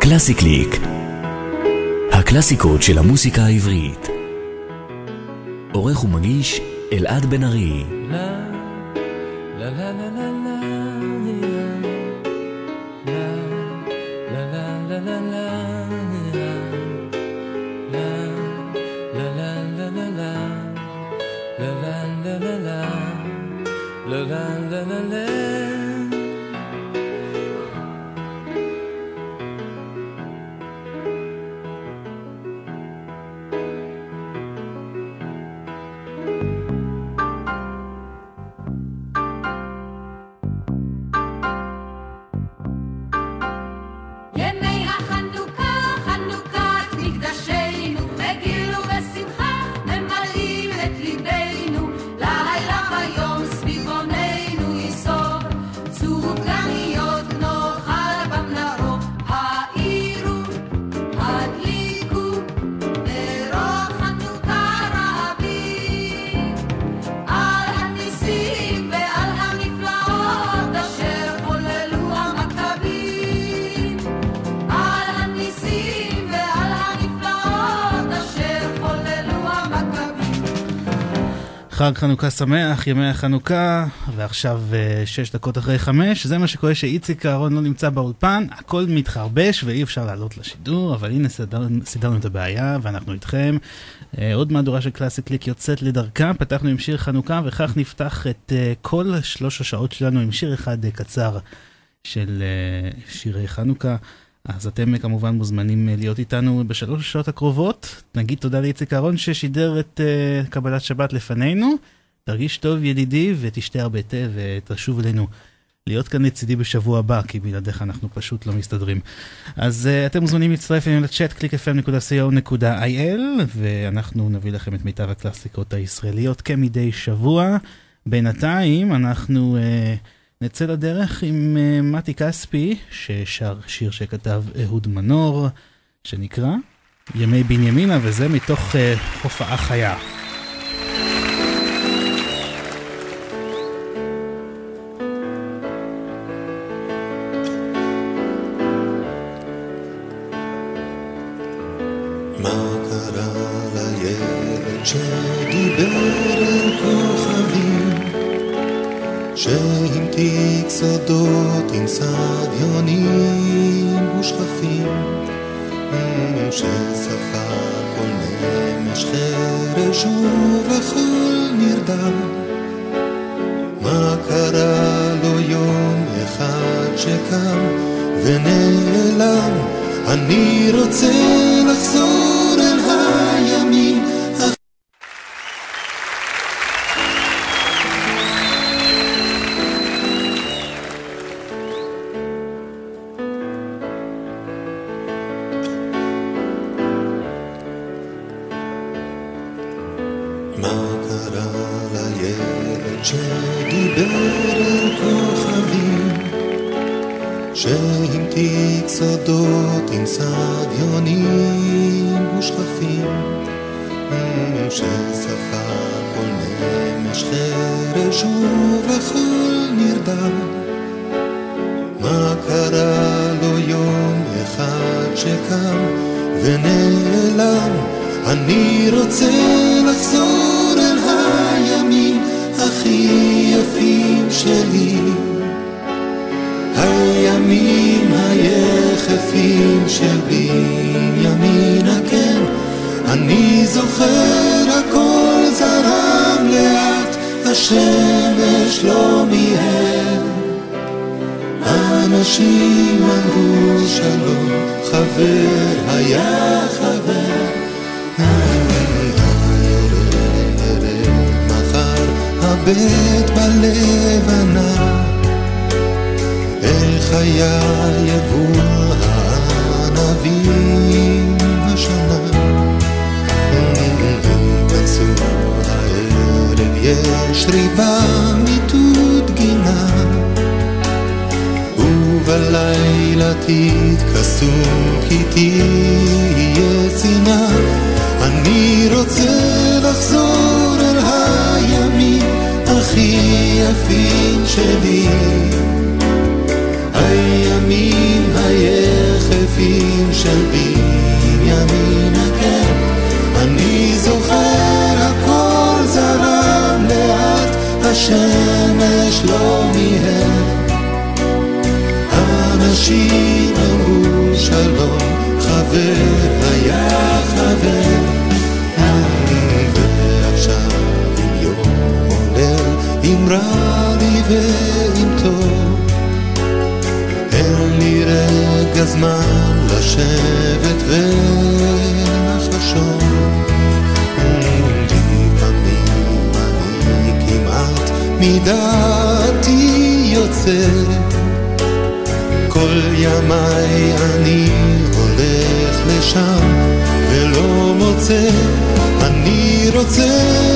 קלאסי קליק הקלאסיקות של המוסיקה העברית. עורך ומגיש אלעד בן ארי חג חנוכה שמח, ימי החנוכה, ועכשיו אה, שש דקות אחרי חמש, זה מה שקורה שאיציק אהרון לא נמצא באולפן, הכל מתחרבש ואי אפשר לעלות לשידור, אבל הנה סידר, סידרנו את הבעיה ואנחנו איתכם. אה, עוד מהדורה של קלאסי קליק יוצאת לדרכה, פתחנו עם שיר חנוכה וכך נפתח את אה, כל שלוש השעות שלנו עם שיר אחד קצר של שירי חנוכה. אז אתם כמובן מוזמנים להיות איתנו בשלוש השעות הקרובות. נגיד תודה לאיציק אהרון ששידר את uh, קבלת שבת לפנינו. תרגיש טוב ידידי ותשתה הרבה תה ותשוב אלינו להיות כאן לצידי בשבוע הבא, כי בלעדיך אנחנו פשוט לא מסתדרים. אז uh, אתם מוזמנים להצטרף אלינו לצ'אט www.clickfm.co.il ואנחנו נביא לכם את מיטב הקלאסיקות הישראליות כמדי שבוע. בינתיים אנחנו... Uh, נצא לדרך עם uh, מתי כספי, ששר שיר שכתב אהוד מנור, שנקרא ימי בנימינה, וזה מתוך uh, הופעה חיה. שדיבר שהמתיק סודות עם סדיונים ושכפים, ששפה כל נמש חרש ובכל נרדם. מה קרה לו יום אחד שקם ונעלם? אני רוצה לחזור רוצה לחזור אל הימים הכי יפים שלי. הימים היחפים של בנימין כן, הקן, אני זוכר הכל זרם לאט, השמש לא מיהר. אנשים אמרו שלום, חבר היה מתחבאת בלבנה, איך היה יבול הענבים השנה. קצור הערב יש ריבה מיטוט גינה, ובלילה תתכסו כי תהיה צנעה, אני רוצה לחזור. הכי יפים שלי, הימים היחפים של בנימין הקר, אני זוכר הכל זרם לאט, השמש לא מיהר. אנשים אמרו שלום, חבר היה חבר. זמן לשבת ולחשוב. לפעמים אני כמעט מדעתי יוצא. כל ימיי אני הולך לשם ולא מוצא. אני רוצה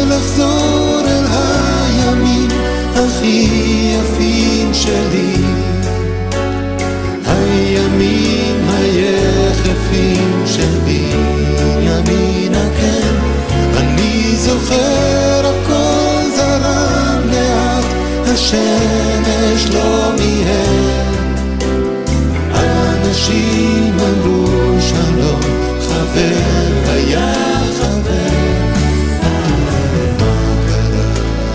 לחזור אל הימים הכי יפים שלי. הימים היחפים של בנימין הקן, אני זוכר הכל זרם לאט, השמש לא מיהר. אנשים אמרו שלום, חבר היה חבר. מה קרה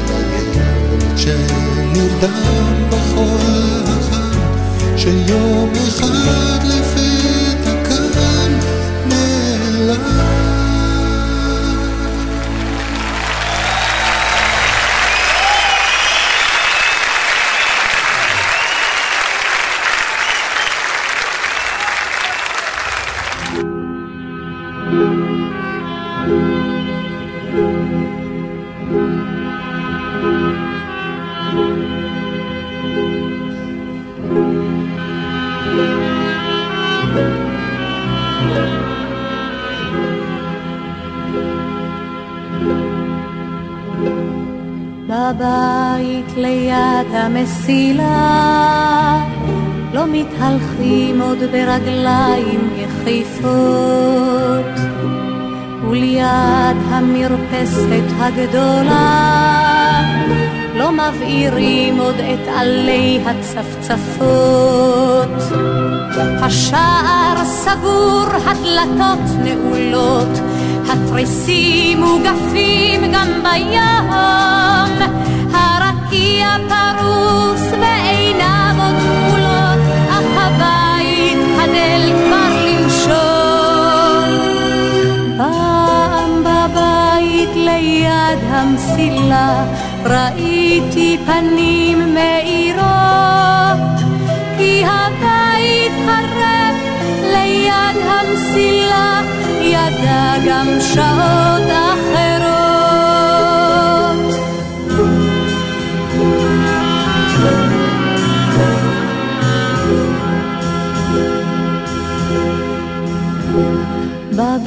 לילד שנרדם בחול שיום אחד לפתע מתהלכים עוד ברגליים יחיפות וליד המרפסת הגדולה לא מבעירים עוד את עלי הצפצפות. השער סגור, הדלתות נעולות התריסים מוגפים גם בים, הרקיע פרוס ועיניו ליד המסילה ראיתי פנים מאירות, כי הבית הרב ליד המסילה ידע גם שעות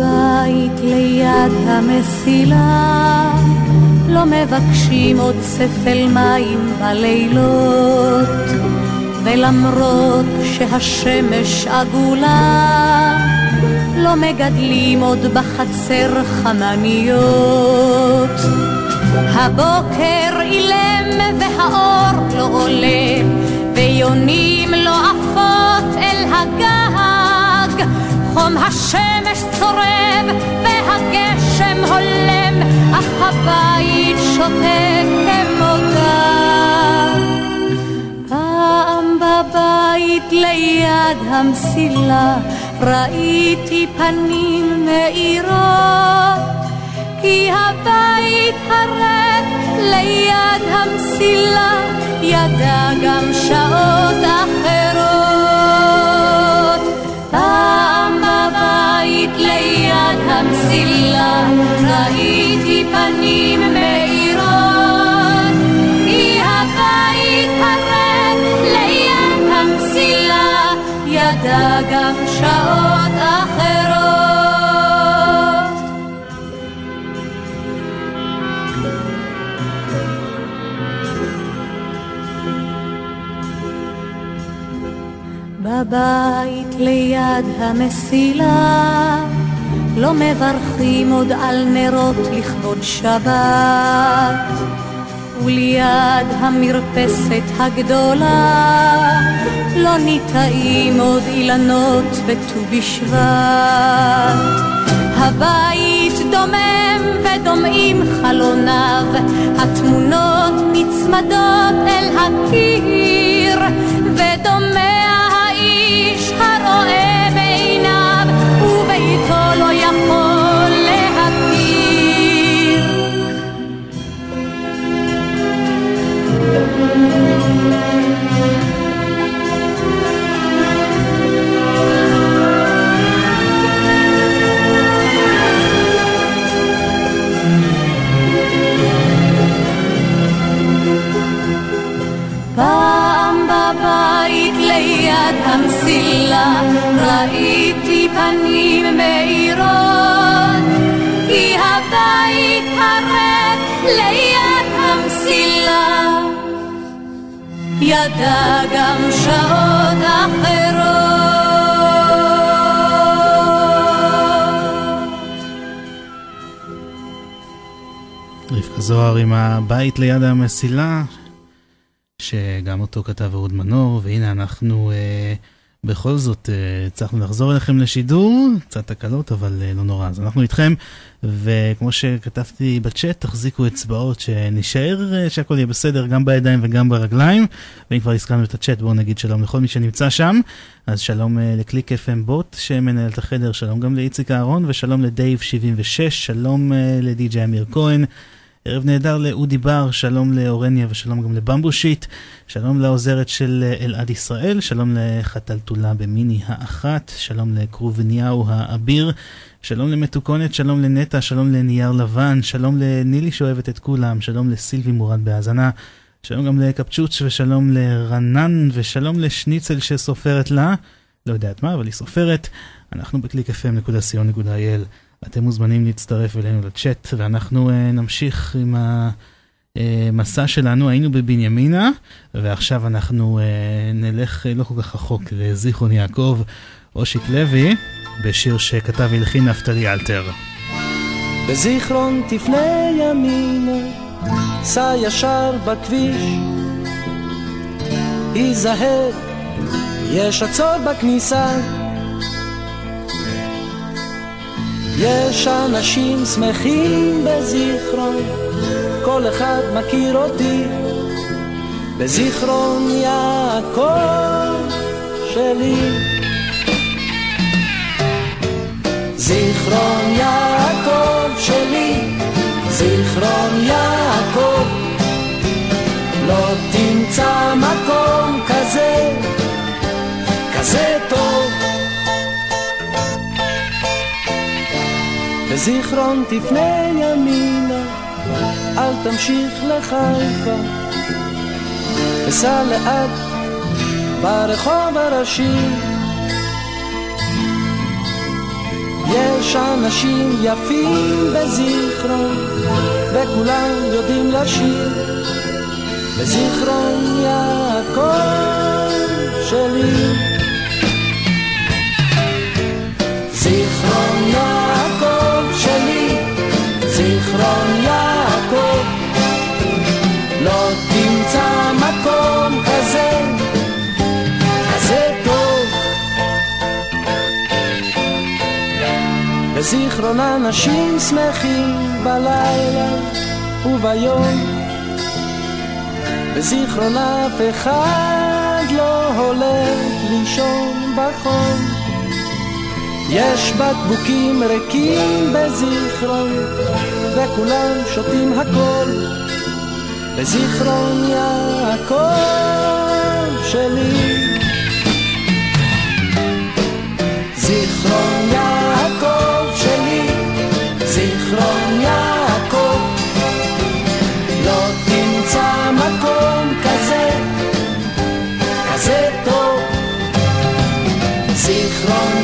בבית ליד המסילה לא מבקשים עוד ספל מים בלילות ולמרות שהשמש עגולה לא מגדלים עוד בחצר חמניות. הבוקר אילם והאור לא עולה, ויונים לא עפות אל הגג. חום השמש צורב והגשם הולם, אך הבית שותק כמו גג. פעם בבית ליד המסילה ראיתי פנים מאירות, כי הבית הריק ליד המסילה ידע גם שעות אחרות. בבית ליד המסילה ראיתי פנים מאירות, כי הבית הריק ליד המסילה ידע גם שעות אחרות. בבית ליד המסילה. לא מברכים עוד על נרות לכבוד שבת. וליד המרפסת הגדולה לא ניטעים עוד אילנות בט"ו בשבט. הבית דומם ודומעים חלוניו, התמונות נצמדות אל הקיר, say now המסילה ראיתי פנים מאירות כי הבית הריק ליד המסילה ידע גם שעות אחרות רבקה זוהר עם הבית ליד המסילה, שגם אותו כתב אהוד מנור, והנה אנחנו אה, בכל זאת אה, הצלחנו לחזור אליכם לשידור, קצת תקלות אבל אה, לא נורא, אז אנחנו איתכם, וכמו שכתבתי בצ'אט, תחזיקו אצבעות שנשאר, אה, שהכל יהיה בסדר גם בידיים וגם ברגליים, ואם כבר הזכרנו את הצ'אט בואו נגיד שלום לכל מי שנמצא שם, אז שלום אה, לקליק FM בוט שמנהל את החדר, שלום גם לאיציק אהרון ושלום לדייב 76, שלום אה, לדי.ג'יי אמיר כהן. ערב נהדר לאודי בר, שלום לאורניה ושלום גם לבמבושיט, שלום לעוזרת של אה, אלעד ישראל, שלום לחתלתולה במיני האחת, שלום לכרובניהו האביר, שלום למתוקונת, שלום לנטע, שלום לנייר לבן, שלום לנילי שאוהבת את כולם, שלום לסילבי מורד בהאזנה, שלום גם לקפצ'וץ' ושלום לרנן ושלום לשניצל שסופרת לה, לא יודעת מה, אבל היא סופרת. אנחנו בקליק fm.co.il. אתם מוזמנים להצטרף אלינו לצ'אט, ואנחנו uh, נמשיך עם המסע שלנו. היינו בבנימינה, ועכשיו אנחנו uh, נלך לא כל כך רחוק לזיכרון יעקב, אושיק לוי, בשיר שכתב והלחין נפתלי אלתר. בזיכרון תפנה ימינה, סע ישר בכביש. היזהר, יש עצור בכניסה. יש אנשים שמחים בזיכרון, כל אחד מכיר אותי. בזיכרון יעקב שלי. זיכרון יעקב שלי, זיכרון יעקב, לא תמצא מקום כזה, כזה טוב. בזיכרון תפנה ימינה, אל תמשיך לחיפה, וסע לאט ברחוב הראשי. יש אנשים יפים בזיכרון, וכולם יודעים לשיר. בזיכרון יעקב שלי. בזיכרון אנשים שמחים בלילה וביום, בזיכרון אף אחד לא הולך לישון בחום. יש בקבוקים ריקים בזיכרון, וכולם שותים הכל. בזיכרון יעקב שלי. זיכרון יעקב יעקב, לא מקום כזה, כזה. זיכרון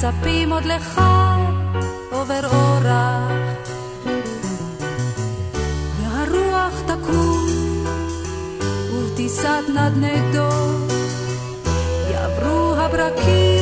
מצפים עוד לך עובר אורח. והרוח תקום ובטיסת נדנדות יעברו הברקים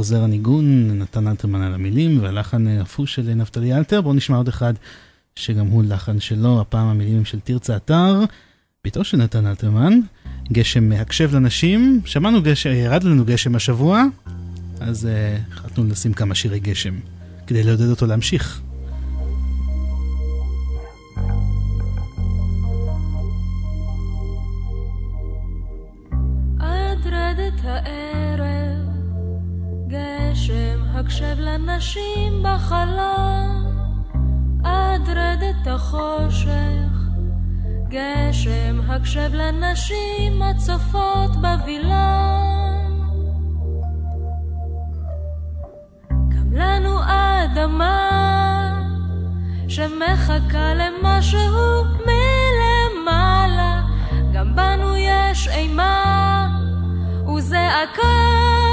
חוזר הניגון, נתן אלתרמן על המילים, והלחן הוא של נפתלי אלתר. בואו נשמע עוד אחד שגם הוא לחן שלו, הפעם המילים של תרצה אתר, ביתו של נתן אלתרמן, גשם הקשב לנשים, שמענו גשם, ירד לנו גשם השבוע, אז uh, החלטנו לשים כמה שירי גשם, כדי לעודד אותו להמשיך. גשם הקשב לנשים בחלום, עד רדת החושך, גשם הקשב לנשים הצופות בווילון. גם לנו אדמה שמחכה למשהו מלמעלה, גם בנו יש אימה וזעקה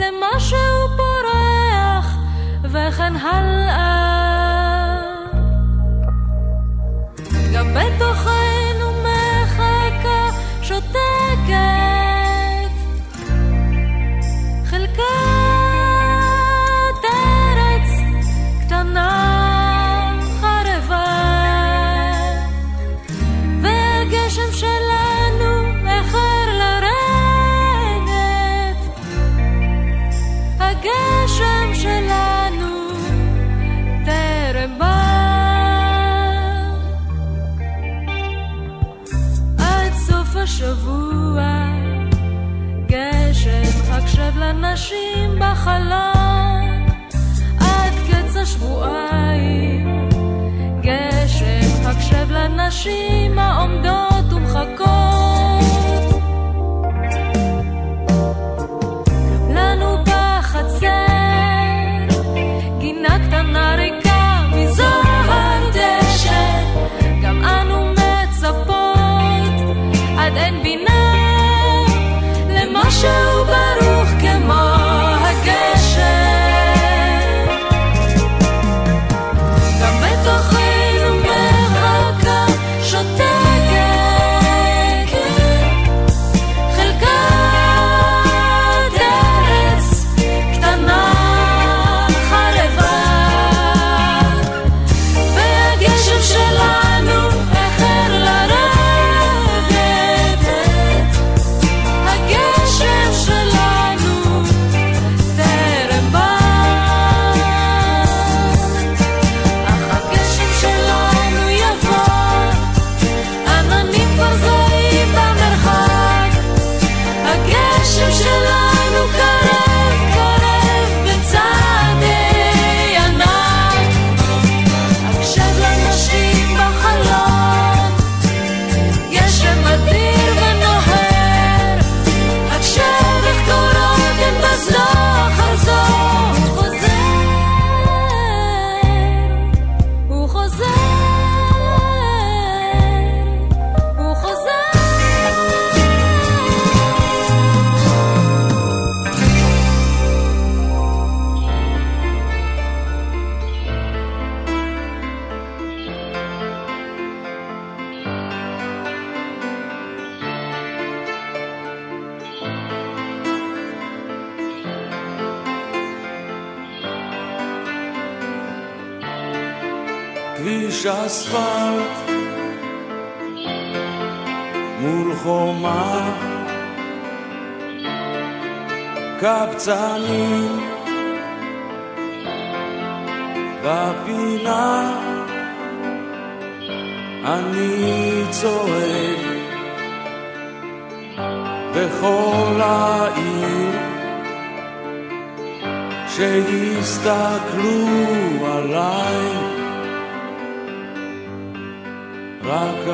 למשהו פורח וכן הלאה. גם בתוכנו הקשב לנשים בחלום עד קץ השבועיים. גשם הקשב לנשים העומדות ומחכות. לנו בחצר גינה קטנה ריקה מזוהר דשא. גם אנו מצפות עד אין בינה למשהו ברוך אספלט. מול חומה קבצנים. בפינה. אני צועק בכל העיר. שיסתכלו עליי רק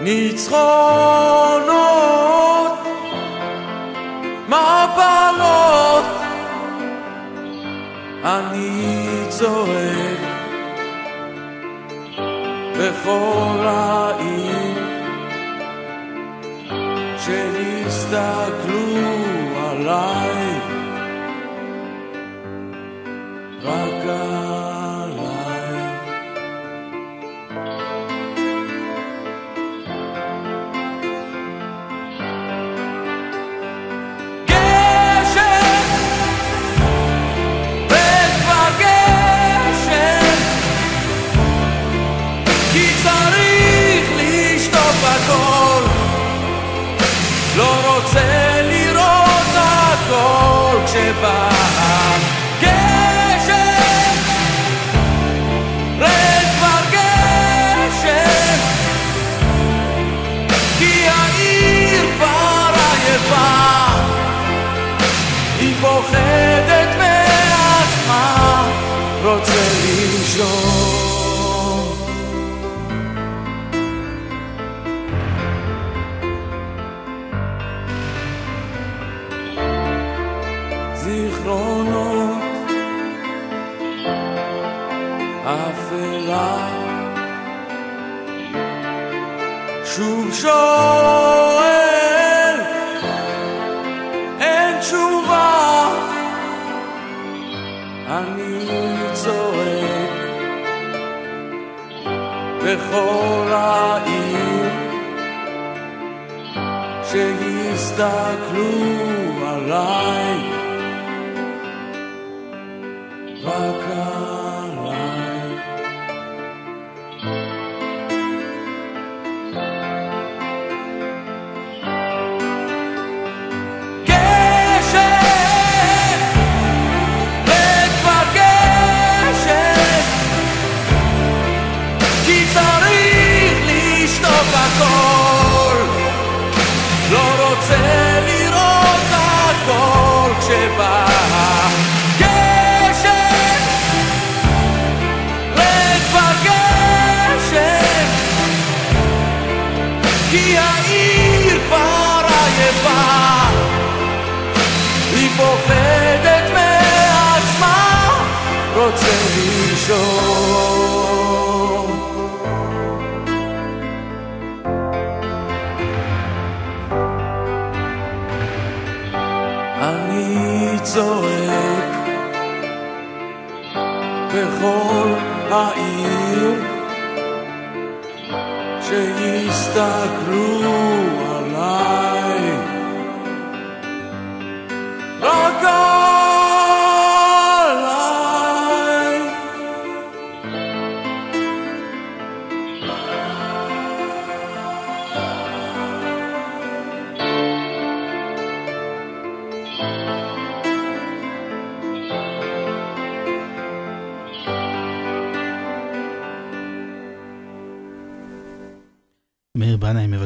ניצחונות מפלות אני צועק בכל העיר שיסתכלו הכל כשבא גשם רד כבר גשם. כי העיר כבר עייפה. היא פוחדת מעצמה רוצה לנשום בכל העיר שיסתכלו בכל העיר שיסתכלו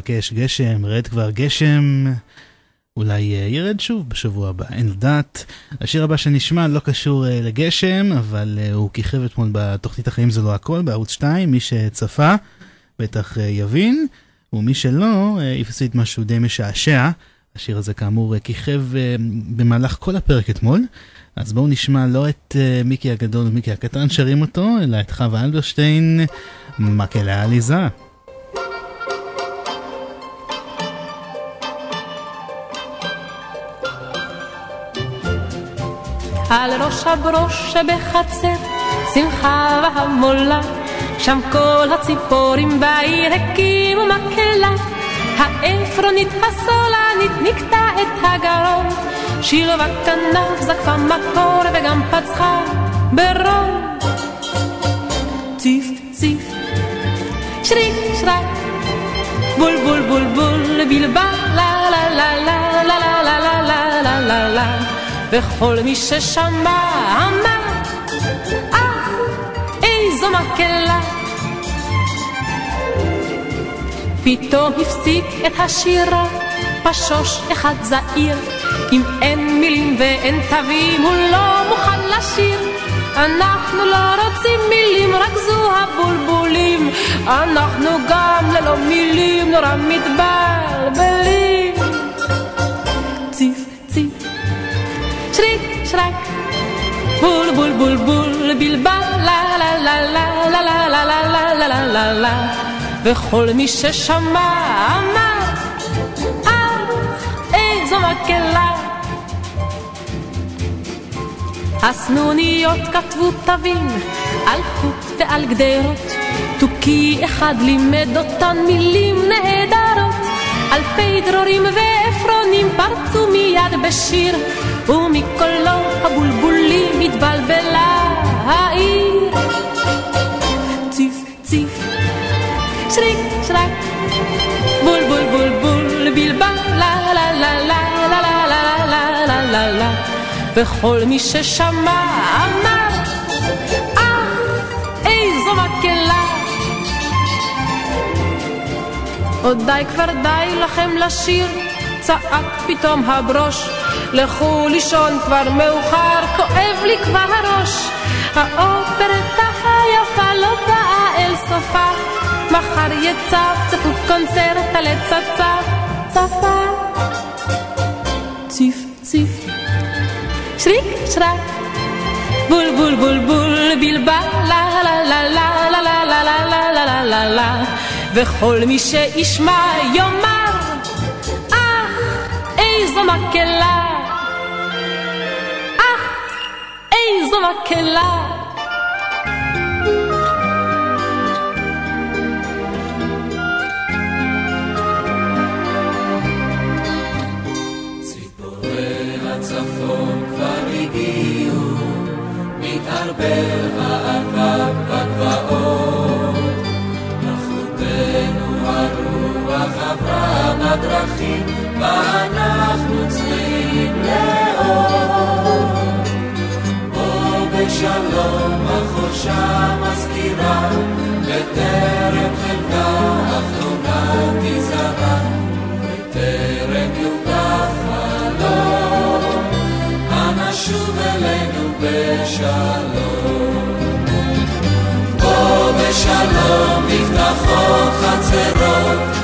מבקש גשם, רד כבר גשם. אולי אה, ירד שוב בשבוע הבא, אין לדעת. השיר הבא שנשמע לא קשור אה, לגשם, אבל אה, הוא כיכב אתמול בתוכנית החיים זה לא הכל, בערוץ 2, מי שצפה בטח יבין, ומי שלא, הפסיד משהו די משעשע. השיר הזה כאמור כיכב במהלך כל הפרק אתמול. אז בואו נשמע לא את מיקי הגדול ומיקי הקטן שרים אותו, אלא את חווה אלברשטיין, מקהלה עליזה. על ראש הברוש שבחצר, שמחה והמולה, שם כל הציפורים בעיר הקימו מקהלה. העפרונית הסולנית נקטע את הגרון, שילבה קטנה זקפה מקור וגם פצחה ברון. ציף ציף, שריק שרק, בול בול בול בול, בלבל, לה לה לה לה לה לה לה לה לה לה וכל מי ששמע אמר, אך איזו מקהלה. פתאום הפסיק את השירה, פשוש אחד זעיר, אם אין מילים ואין תווים, הוא לא מוכן לשיר. אנחנו לא רוצים מילים, רק זו הבולבולים. אנחנו גם ללא מילים נורא מתבלבלים. שריק שרק בול בול בול בול בלבל לה לה לה לה לה לה לה לה לה לה לה לה לה וכל מי ששמע אמר אך איזו מקהלה הסנוניות כתבו תווים על חוט ועל גדרות תוכי אחד לימד אותן מילים נהדרות אלפי דרורים ועפרונים פרצו מיד בשיר ומקולו הבולבולים התבלבלה העיר. ציף ציף, שריק שרק, בול בול בול בול, בלבל, לה לה לה לה לה לה לה לה לה לה לה וכל מי ששמע אמר, אך איזו מקהלה. עוד די כבר די לכם לשיר, צעק פתאום הברוש. לכו לישון כבר מאוחר, כואב לי כבר הראש. האופרטה היפה לא באה אל סופה, מחר יצפצפו קונצרט על עץ הצפה. ציף ציף, שריק שרק, בול בול בול בול, בלבל, לה לה לה לה לה לה לה לה לה לה לה לה וכל מי שישמע יאמר, eis a maquela Ah, eis a maquela ציפורי הצפון כבר הגיעו מתערבב האבק בגבעות בדרכים, ואנחנו צמאים לאור. בשלום החורשה מזכירה, בטרם חלקה אחרונה תיזרע, בטרם יוגף חלום, אנא שוב אלינו בשלום. בוא בשלום נפתחות חצרות,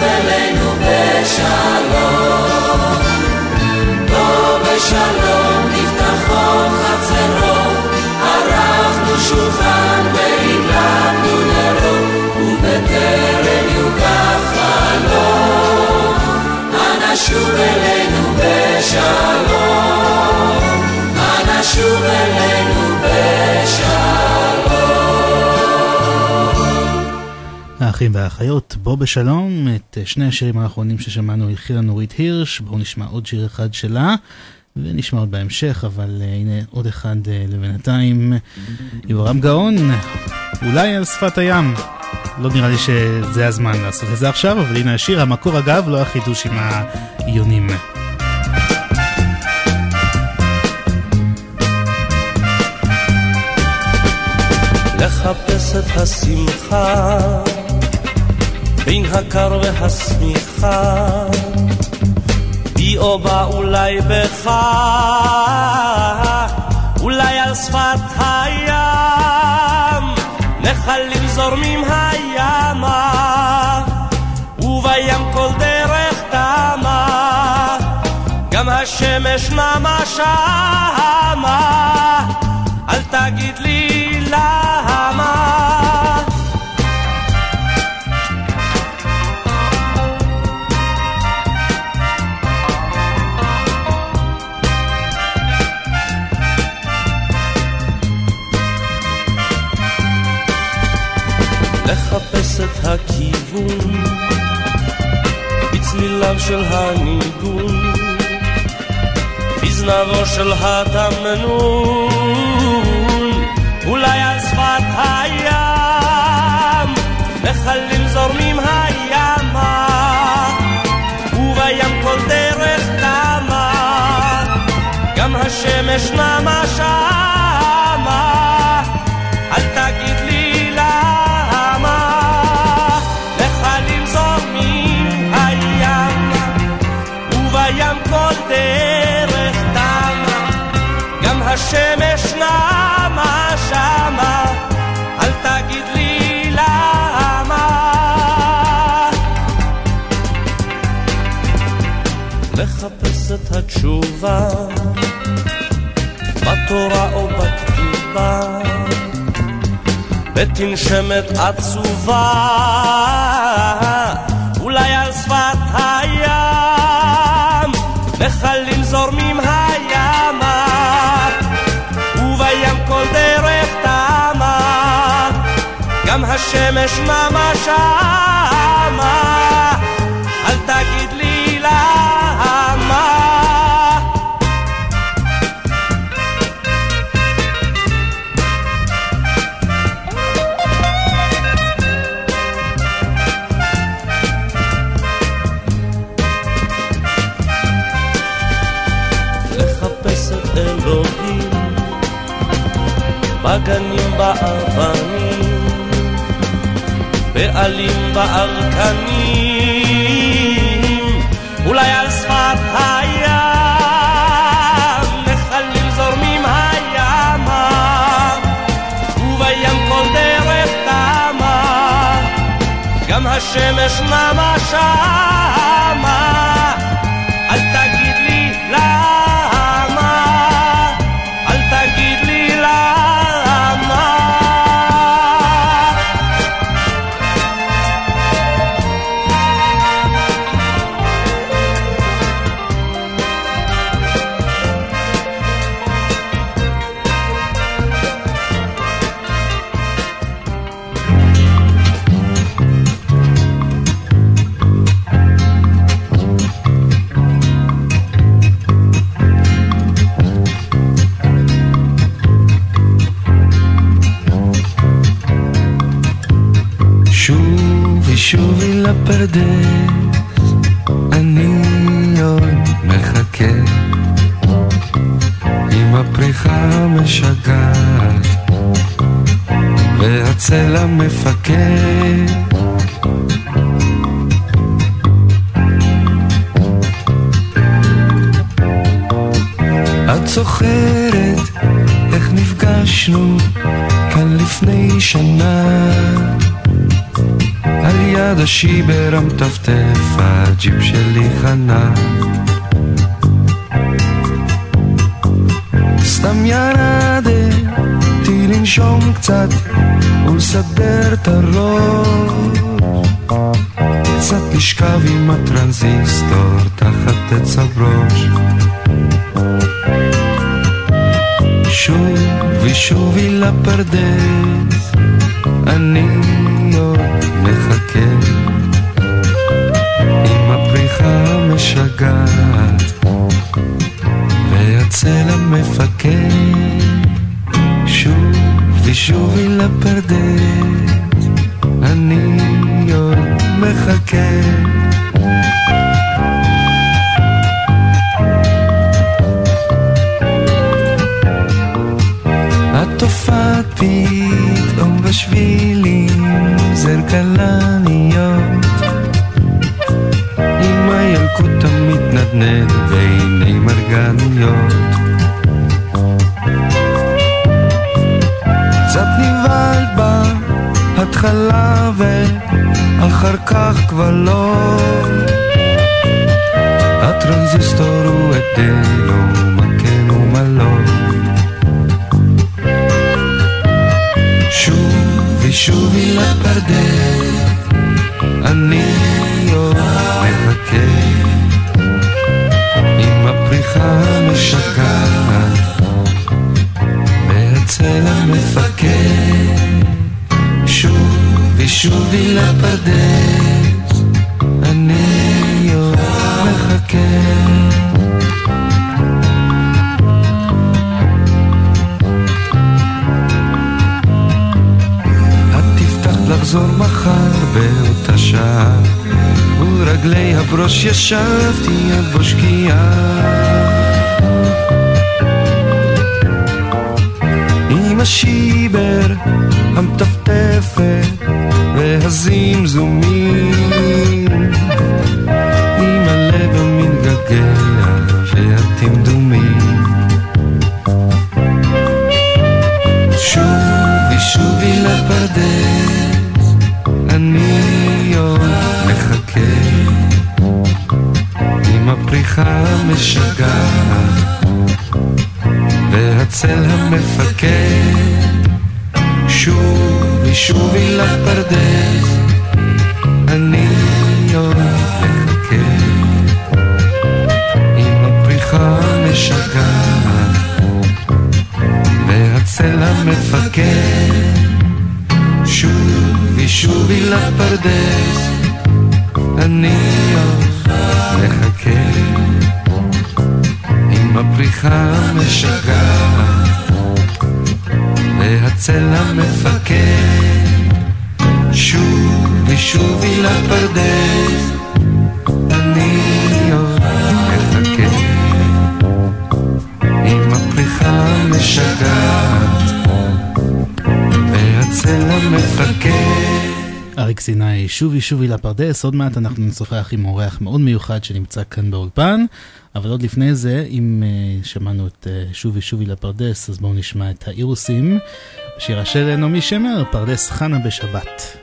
שב אלינו בשלום. בוא בשלום נפתחות חצרות, ערכנו שולחן והדלקנו נרות, ובטרם יוקף חלום, אנא שוב אלינו בשלום. האחים והאחיות, בוא בשלום, את שני השירים האחרונים ששמענו התחילה נורית הירש, בואו נשמע עוד שיר אחד שלה, ונשמע עוד בהמשך, אבל uh, הנה עוד אחד uh, לבינתיים, יורם גאון, אולי על שפת הים. לא נראה לי שזה הזמן לעשות את זה עכשיו, אבל הנה השיר, המקור אגב, לא החידוש עם העיונים. לחפש את השמחה בין הקר והשמיכה בי או בה אולי בך אולי על שפת הים נחלים זורמים הימה ובים כל דרך תמה גם השמש נמה שמה אל תגיד לי למה את הכיוון. בצליליו של הניגון. בזנבו של התמנון. אולי על שפת הים. נחלים זורמים הימה. ובים כל דרך תמה. גם השמש נמה שמה השמש נמה שמה אל תגיד לי למה. לחפש את התשובה בתורה או בכתובה בתנשמת עצובה אולי על שפת השמש נמה שמה. אל תגיד לי למה. בגנים באבנים בעלים בארקנים אולי על שפת הים נחלים זורמים הימה ובים כל דרך תמה. גם השמש נמה המפקד את זוכרת איך נפגשנו כאן לפני שנה? על יד השיבר המטפטף הג'יפ שלי חנה. סתם ירדתי לנשום קצת ולסדר את הראש. קצת לשכב עם הטרנזיסטור תחת עץ הברוש. שוב ושובי לפרדס אני עוד מחכה. עם הפריחה המשגעת והצלע מפקד תשובי לפרדס, אני לי שוב הילה פרדס, עוד מעט אנחנו נשוחח עם אורח מאוד מיוחד שנמצא כאן באולפן, אבל עוד לפני זה, אם uh, שמענו את אה, uh, שוב שובי הילה פרדס, אז בואו נשמע את האירוסים, שירה של נעמי שמר, פרדס חנה בשבת.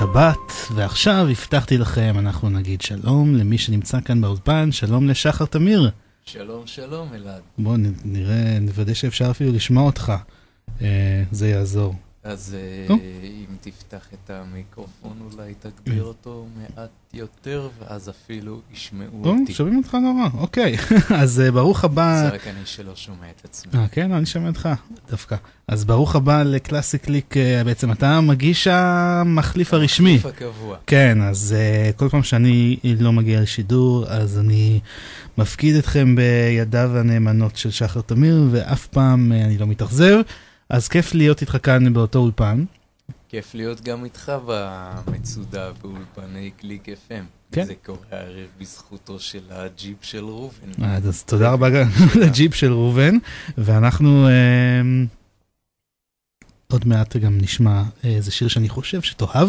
בשבת, ועכשיו הבטחתי לכם, אנחנו נגיד שלום למי שנמצא כאן באולפן, שלום לשחר תמיר. שלום, שלום, אלעד. בוא נראה, נוודא שאפשר אפילו לשמוע אותך, אה, זה יעזור. אז אה, נו. אם תפתח את המיקרופון, אולי תגביר אותו מעט יותר, ואז אפילו ישמעו או, אותי. שומעים אותך נורא, אוקיי. אז אה, ברוך הבא. זה רק אני שלא שומע את עצמי. אה, כן, אני שומע אותך דווקא. אז ברוך הבא לקלאסי קליק, אה, בעצם אתה המגיש המחליף הרשמי. המחליף הקבוע. כן, אז כל פעם שאני לא מגיע לשידור, אז אני מפקיד אתכם בידיו הנאמנות של שחר תמיר, ואף פעם אני לא מתאכזב. אז כיף להיות איתך כאן באותו אולפן. כיף להיות גם איתך במצודה באולפני קליק FM. כן. זה קורה הערב בזכותו של הג'יפ של ראובן. אה, אז תודה רבה גם לג'יפ של ראובן, ואנחנו uh, עוד מעט גם נשמע איזה שיר שאני חושב שתאהב,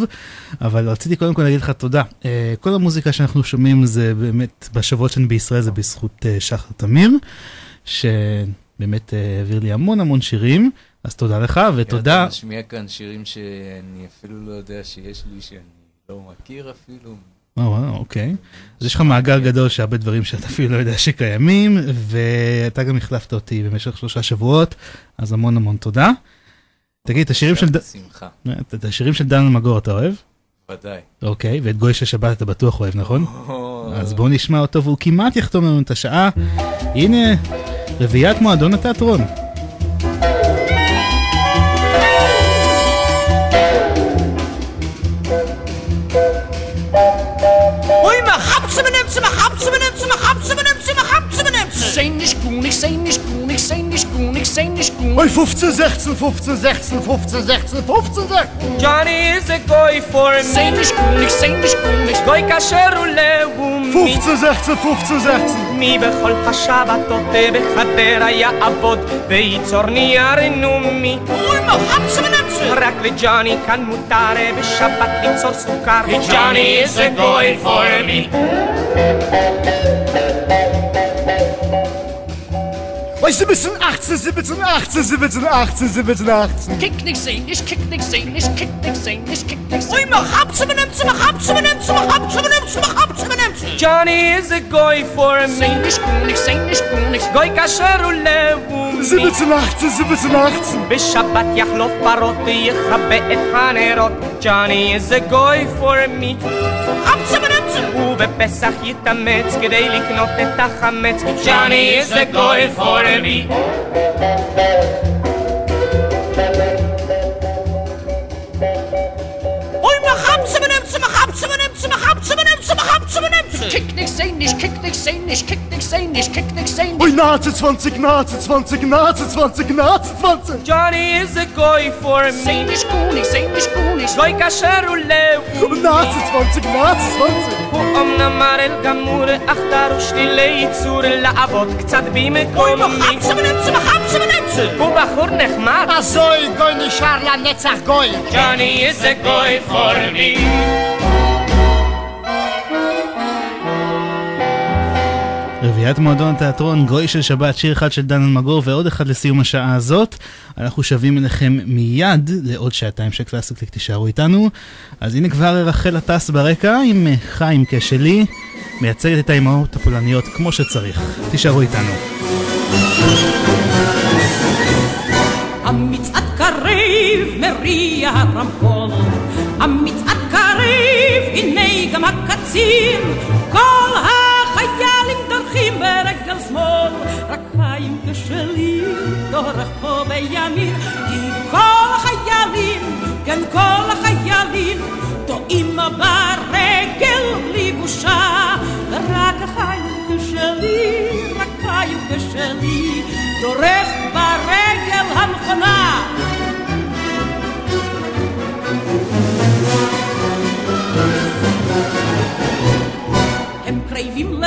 אבל רציתי קודם כל להגיד לך תודה. אה, כל המוזיקה שאנחנו שומעים זה באמת, בשבועות שאני בישראל זה בזכות אה, שחר תמיר, שבאמת אה, העביר לי המון המון שירים, אז תודה לך ותודה. אתה משמיע כאן שירים שאני אפילו לא יודע שיש לי, שאני לא מכיר אפילו. וואו, וואו, אוקיי. אז יש לך מאגר גדול שהרבה דברים שאתה אפילו לא יודע שקיימים, ואתה גם החלפת אותי במשך שלושה שבועות, אז המון המון תודה. תגיד, את השירים של... בשמחה. את- השירים של דן אלמגור אתה אוהב? ודאי. אוקיי, ואת גוי של שבת אתה בטוח אוהב, נכון? אז בואו נשמע אותו, והוא כמעט יחתום לנו את השעה. הנה, רביעיית מועדון התיאטרון. Is koenig, zijn is koenig. Oi, 15, 16, 15, 16, 15, 16, 15, 16. Johnny is a goy for me. Zijn is koenig, zijn is koenig. Goy kasher uleu 15, 16, 15, 16. מי בכל השבתות בחדרה יעבוד וייצור נייר נומי Oi, ma hapse benimse. רק לג'וני כאן מותר בשבת ליצור סוכר Johnny is a goy for me. Weißt du, bis in 18, 17, 18, 17, 18, 17, 18. Kick nicht sehen, ich kick nicht sehen, ich kick nicht sehen, ich kick nicht sehen. Ui, mach ab zu benimmt, zu mach ab zu benimmt, zu mach ab zu benimmt, zu mach ab zu benimmt. Johnny is a goy for a me. Ich kick nicht sehen, ich kuh nicht. Goy kasher und lebu. 17, 18, 17, 18. Bis Shabbat jach lof barot, ich habbe et hanerot. Johnny is a goy for a me. Ab zu benimmt, zu ובפסח יתאמץ כדי לקנות את החמץ. Johnny is a goy hapse benimse, ma hapse benimse, ma hapse benimse. Kijk niks zijn is, kijk niks zijn is, kijk niks zijn is, kijk niks zijn is. Oi, Nazi 20, Nazi 20, Nazi 20, Nazi 20. Johnny is a goy for me Zijn is koenig, zijn is koenig. גוי כאשר הוא לאומי Nazi 20, Nazi 20. הוא אמנם מראה גמור אך דרוש לי ליצור לעבוד קצת Oi, ma במקומי hapse benimse, ma hapse benimse. הוא בחור נחמד Azoi, goi nishar la netzach goi. Johnny is a goy for me רביעיית מועדון התיאטרון, גוי של שבת, שיר אחד של דן אלמגור ועוד אחד לסיום השעה הזאת. אנחנו שבים אליכם מיד לעוד שעתיים של קלאסיק קליק, תישארו איתנו. אז הנה כבר רחל הטס ברקע עם חיים כשלי, מייצגת את האימהות הפולניות כמו שצריך. תישארו איתנו. המצעד קריב מריע הרמקול, המצעד קריב, הנה גם הקצין, כל החיילים דורכים ברגל שמאל, רק חיים כשלי דורך פה בימין, כי כל החיילים, כן כל החיילים, טועים ברגל בלי בושה, רק חיים כשלי, רק חיים כשלי, דורך ברגל הנכונה. הם קרבים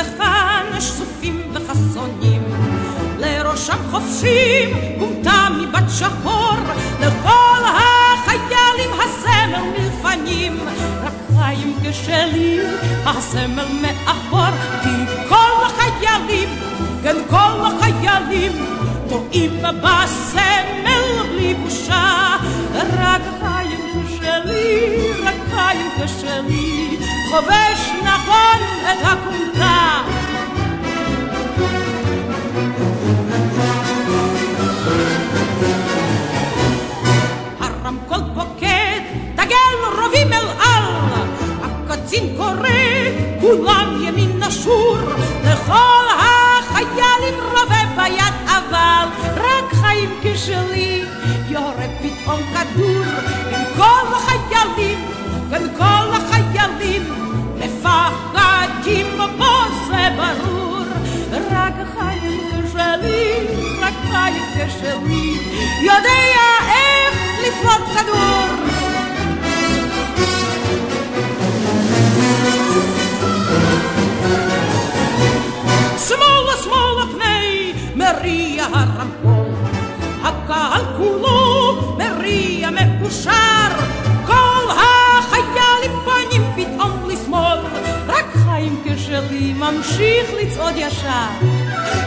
לכאן שזופים וחסונים, לראשם חופשים גומתה מבת שחור, לכל החיילים הסמל מלפנים, רק חיים כשלי הסמל מאחור, כי כל החיילים, כן כל החיילים, טועים בסמל בלי בושה, רק חיים כשלי, רק החיים כשלי, חובש נכון את הכומתה. לכל החיילים רובה ביד אבל, רק חיים כשלי, יורה פתאום כדור, עם כל החיילים, בין כל החיילים, מפחדים בו זה ברור, רק חיים כשלי, רק חיים כשלי, יודע איך לפלוט כדור. פני מריע הרמקול, הקהל כולו מריע מאושר, כל החיילים פנים פתאום לשמאל, רק חיים כשלי ממשיך לצעוד ישר,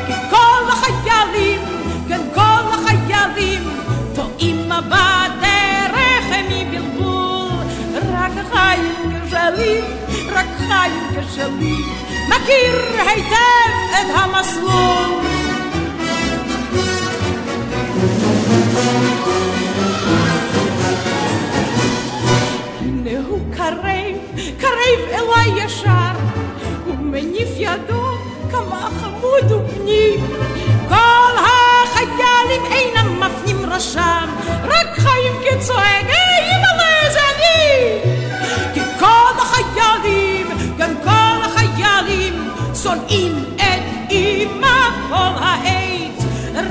כי כל החיילים, כן כל החיילים, טועים בדרך מבלבול, רק חיים כשלי, רק חיים כשלי, מכיר היטב את המסלול. הנה הוא קרב, קרב אליי ישר, הוא מניף ידו כמה חמוד ובני. כל החיילים אינם מפנים ראשם, רק חיים כצועק, היי אימא'לה זה אני! כי כל החיילים, גם כל החיילים, שונאים את אימא כל העת,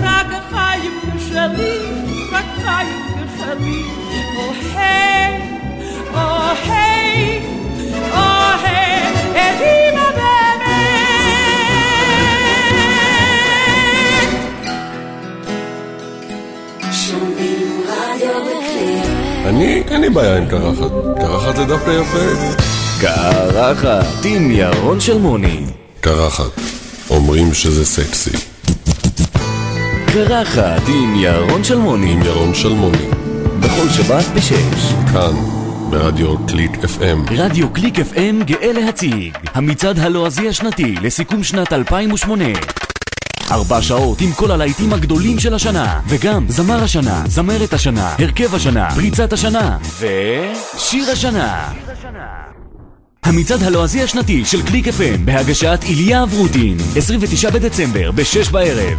רק החיים שלי, אוהב, אוהב, אוהב את אימא באמת. שומעים רדיו בקליק. אני, אין לי בעיה עם קרחת. קרחת זה דווקא יפה. קרחת עם ירון שלמוני. קרחת. אומרים שזה סקסי. קרחת עם ירון שלמוני. עם ירון שלמוני. בכל שבת בשש. כאן, ברדיו קליק FM. רדיו קליק FM גאה להציג המצעד הלועזי השנתי לסיכום שנת 2008 ארבע שעות עם כל הלהיטים הגדולים של השנה וגם זמר השנה, זמרת השנה, הרכב השנה, פריצת השנה ושיר השנה המצעד הלועזי השנתי של קליק FM בהגשת איליה אברוטין 29 בדצמבר ב-6 בערב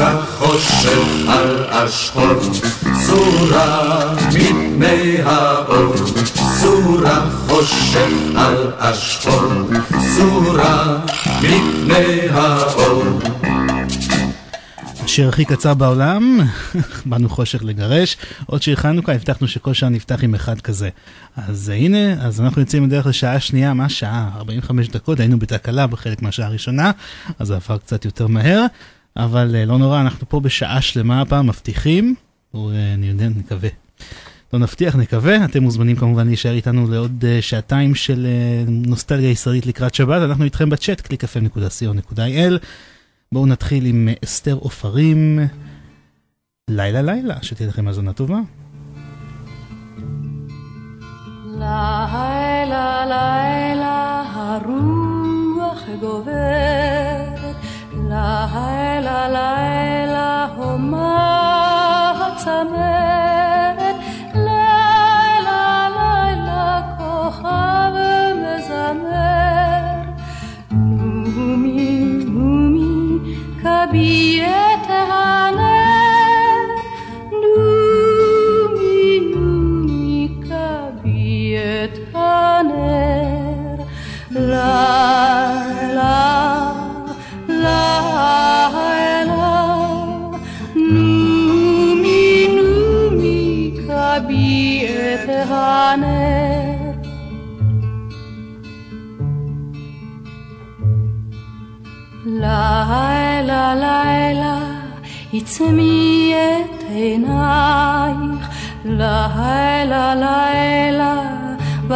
סורה חושך על השחור, סורה מפני האור, סורה חושך על השחור, סורה מפני האור. השיר הכי קצר בעולם, באנו חושך לגרש. עוד שיר חנוכה, הבטחנו שכל שעה נפתח עם אחד כזה. אז uh, הנה, אז אנחנו יוצאים בדרך לשעה שנייה, מה שעה? 45 דקות, היינו בתקלה בחלק מהשעה הראשונה, אז זה עבר קצת יותר מהר, אבל uh, לא נורא, אנחנו פה בשעה שלמה הפעם, מבטיחים, ואני יודע, נקווה. לא נבטיח, נקווה. אתם מוזמנים כמובן להישאר איתנו לעוד uh, שעתיים של נוסטלגיה ישראלית לקראת שבת. אנחנו איתכם בצ'אט, www.clickfm.co.il. בואו נתחיל עם אסתר עופרים. לילה לילה, שתהיה לכם האזנה טובה. לילה לילה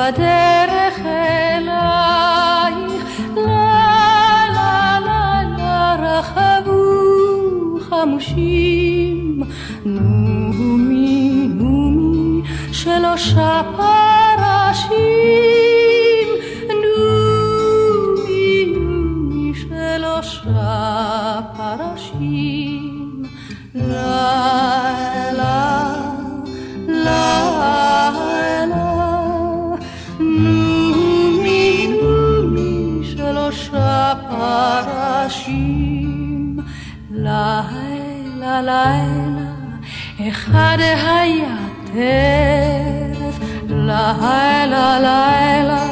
בדרך אלייך לילה לילה רחבו חמושים. נומי נומי שלושה היה טרף לילה לילה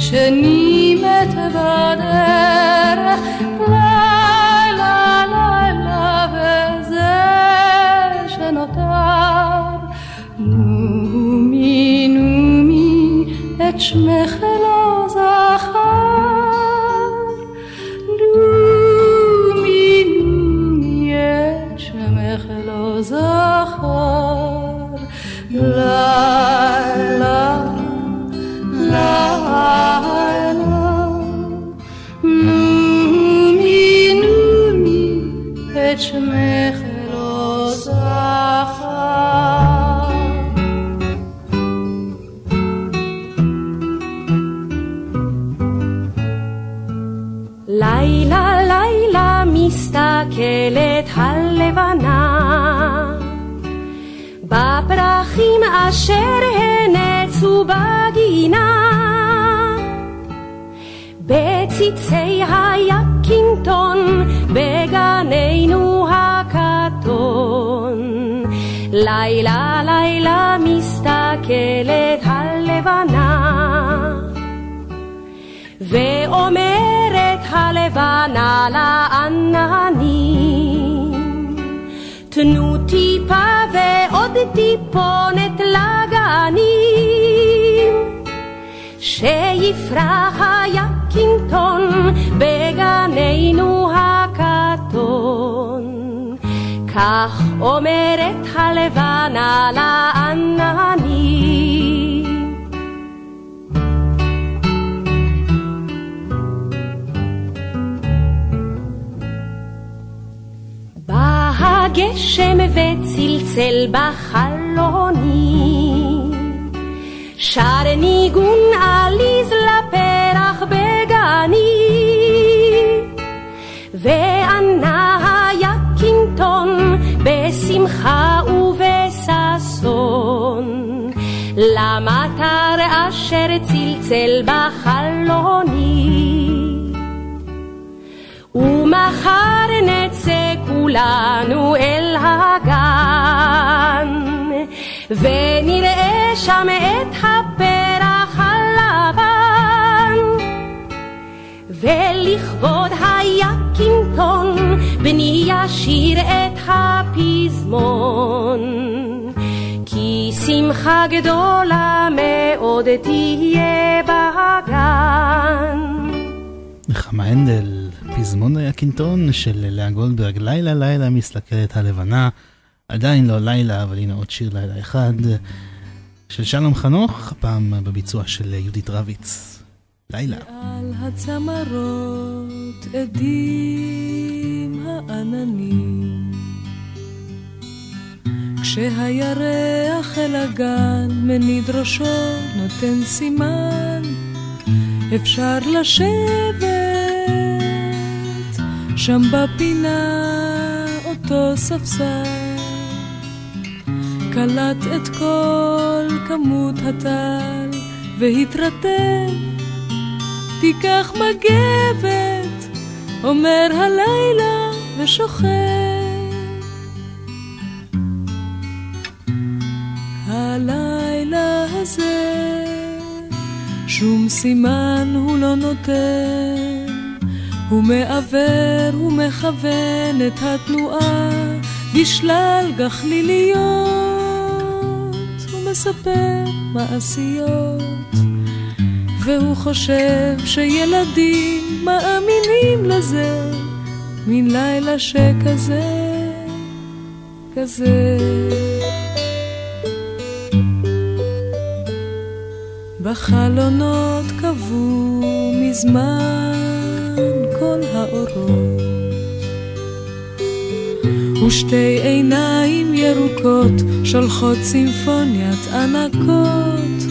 שני מת בדרך לילה לילה וזה שנותר נומי נומי את שמך לילה לילה מסתכלת הלבנה ואומרת הלבנה לעננים תנו טיפה ועוד טיפונת לגנים שיפרח היקינטון בגננו הקטון כך אומרת הלבנה לעננים בא הגשם וצלצל בחלוני שר ניגון עליז לפרח בגני. וענה היקינטון בשמחה למטר אשר צלצל בחלוני ומחר נצא כולנו אל הגן ונראה שם את הפרח הלבן ולכבוד היקינטון בני ישיר את הפזמון. שמחה גדולה מאוד תהיה בגן. נחמה הנדל, פזמון הקינטון של לאה גולדברג, לילה לילה מסתכלת הלבנה, עדיין לא לילה, אבל הנה עוד שיר לילה אחד, של שלום חנוך, הפעם בביצוע של יהודית רביץ. לילה. על הצמרות עדים העננים כשהירח אל הגן מניד ראשו נותן סימן אפשר לשבת שם בפינה אותו ספסל. קלט את כל כמות הטל והתרטב תיקח מגבת אומר הלילה ושוכב הזה שום סימן הוא לא נותן. הוא מעוור ומכוון את התנועה בשלל גחליליות. הוא מספר מעשיות והוא חושב שילדים מאמינים לזה. מן לילה שכזה כזה בחלונות קבעו מזמן כל האורות. ושתי עיניים ירוקות שולחות סימפוניית ענקות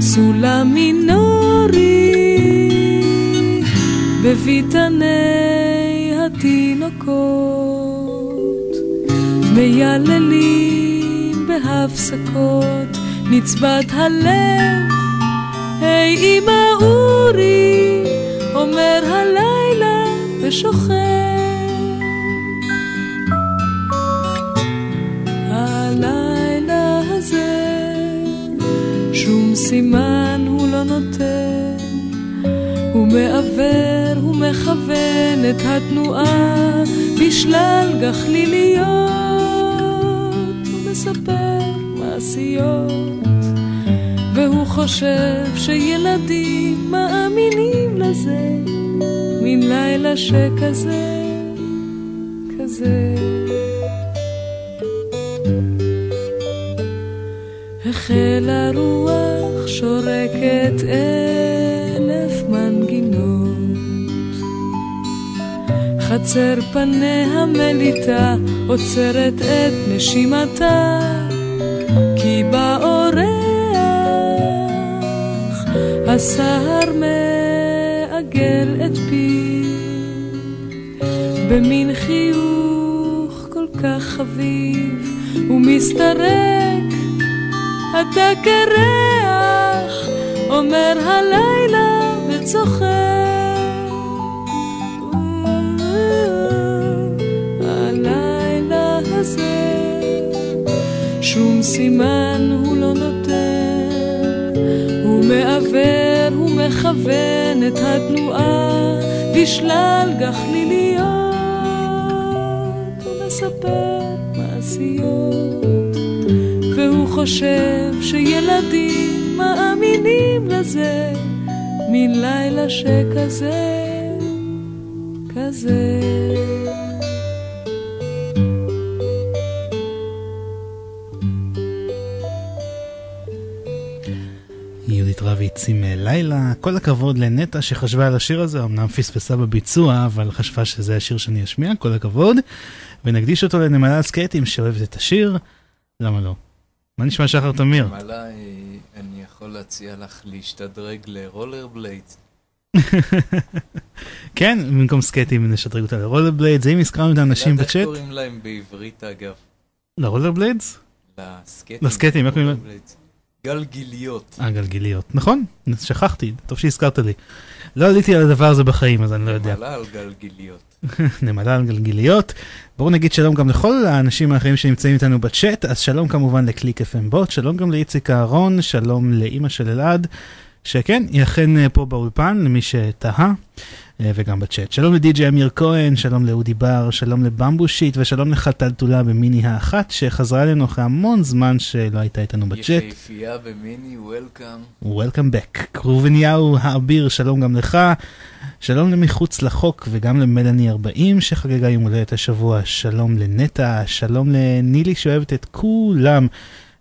סולם מינורי בביתני התינוקות. מייללים בהפסקות נצבת הלב היי אמא אורי אומר הלילה ושוכב הלילה הזה שום סימן הוא לא נותן הוא מעוור, הוא מכוון את התנועה בשלל גחליליות הוא מספר מעשיות חושב שילדים מאמינים לזה מן לילה שכזה כזה. החלה רוח שורקת אלף מנגינות. חצר פניה מליטה עוצרת את נשימתה הסהר מעגל את פיו במין חיוך כל כך חביב ומסתרק אתה קרח אומר הלילה וצוחק. הלילה הזה שום סימן מכוון את התנועה בשלל גחליליות הוא מספר מעשיות. והוא חושב שילדים מאמינים לזה מן לילה שכזה כל הכבוד לנטע שחשבה על השיר הזה, אמנם פספסה בביצוע, אבל חשבה שזה השיר שאני אשמיע, כל הכבוד. ונקדיש אותו לנמלה סקייטים שאוהבת את השיר, למה לא? מה נשמע שחר תמיר? נמלה, אה, אני יכול להציע לך להשתדרג לרולר בליידס. כן, במקום סקייטים נשדרג אותה לרולר בליידס, אם הזכרנו את האנשים איך בצ'אט, קוראים להם בעברית אגב? לרולר בליידס? לסקייטים. לסקייטים, איך קוראים להם? גלגיליות. אה, גלגיליות, נכון, שכחתי, טוב שהזכרת לי. לא עליתי על הדבר הזה בחיים, אז אני לא יודע. נמלה על גלגיליות. נמלה על גלגיליות. בואו נגיד שלום גם לכל האנשים האחרים שנמצאים איתנו בצ'אט, אז שלום כמובן לקליק FM בוט, שלום גם לאיציק אהרון, שלום לאימא של אלעד, שכן, היא אכן אה, פה באולפן, למי שתהה, וגם בצ'אט. שלום לדי.ג'י אמיר כהן, שלום לאודי בר, שלום לבמבושיט, ושלום לחתל תולה במיני האחת, שחזרה אלינו אחרי המון זמן שלא הייתה איתנו בצ'אט. יפהפייה במיני, וולקאם. Welcome back. ראובניהו האביר, שלום גם לך. שלום למחוץ לחוק וגם למלאני 40 שחגגה יום הולדת השבוע. שלום לנטע, שלום לנילי שאוהבת את כולם.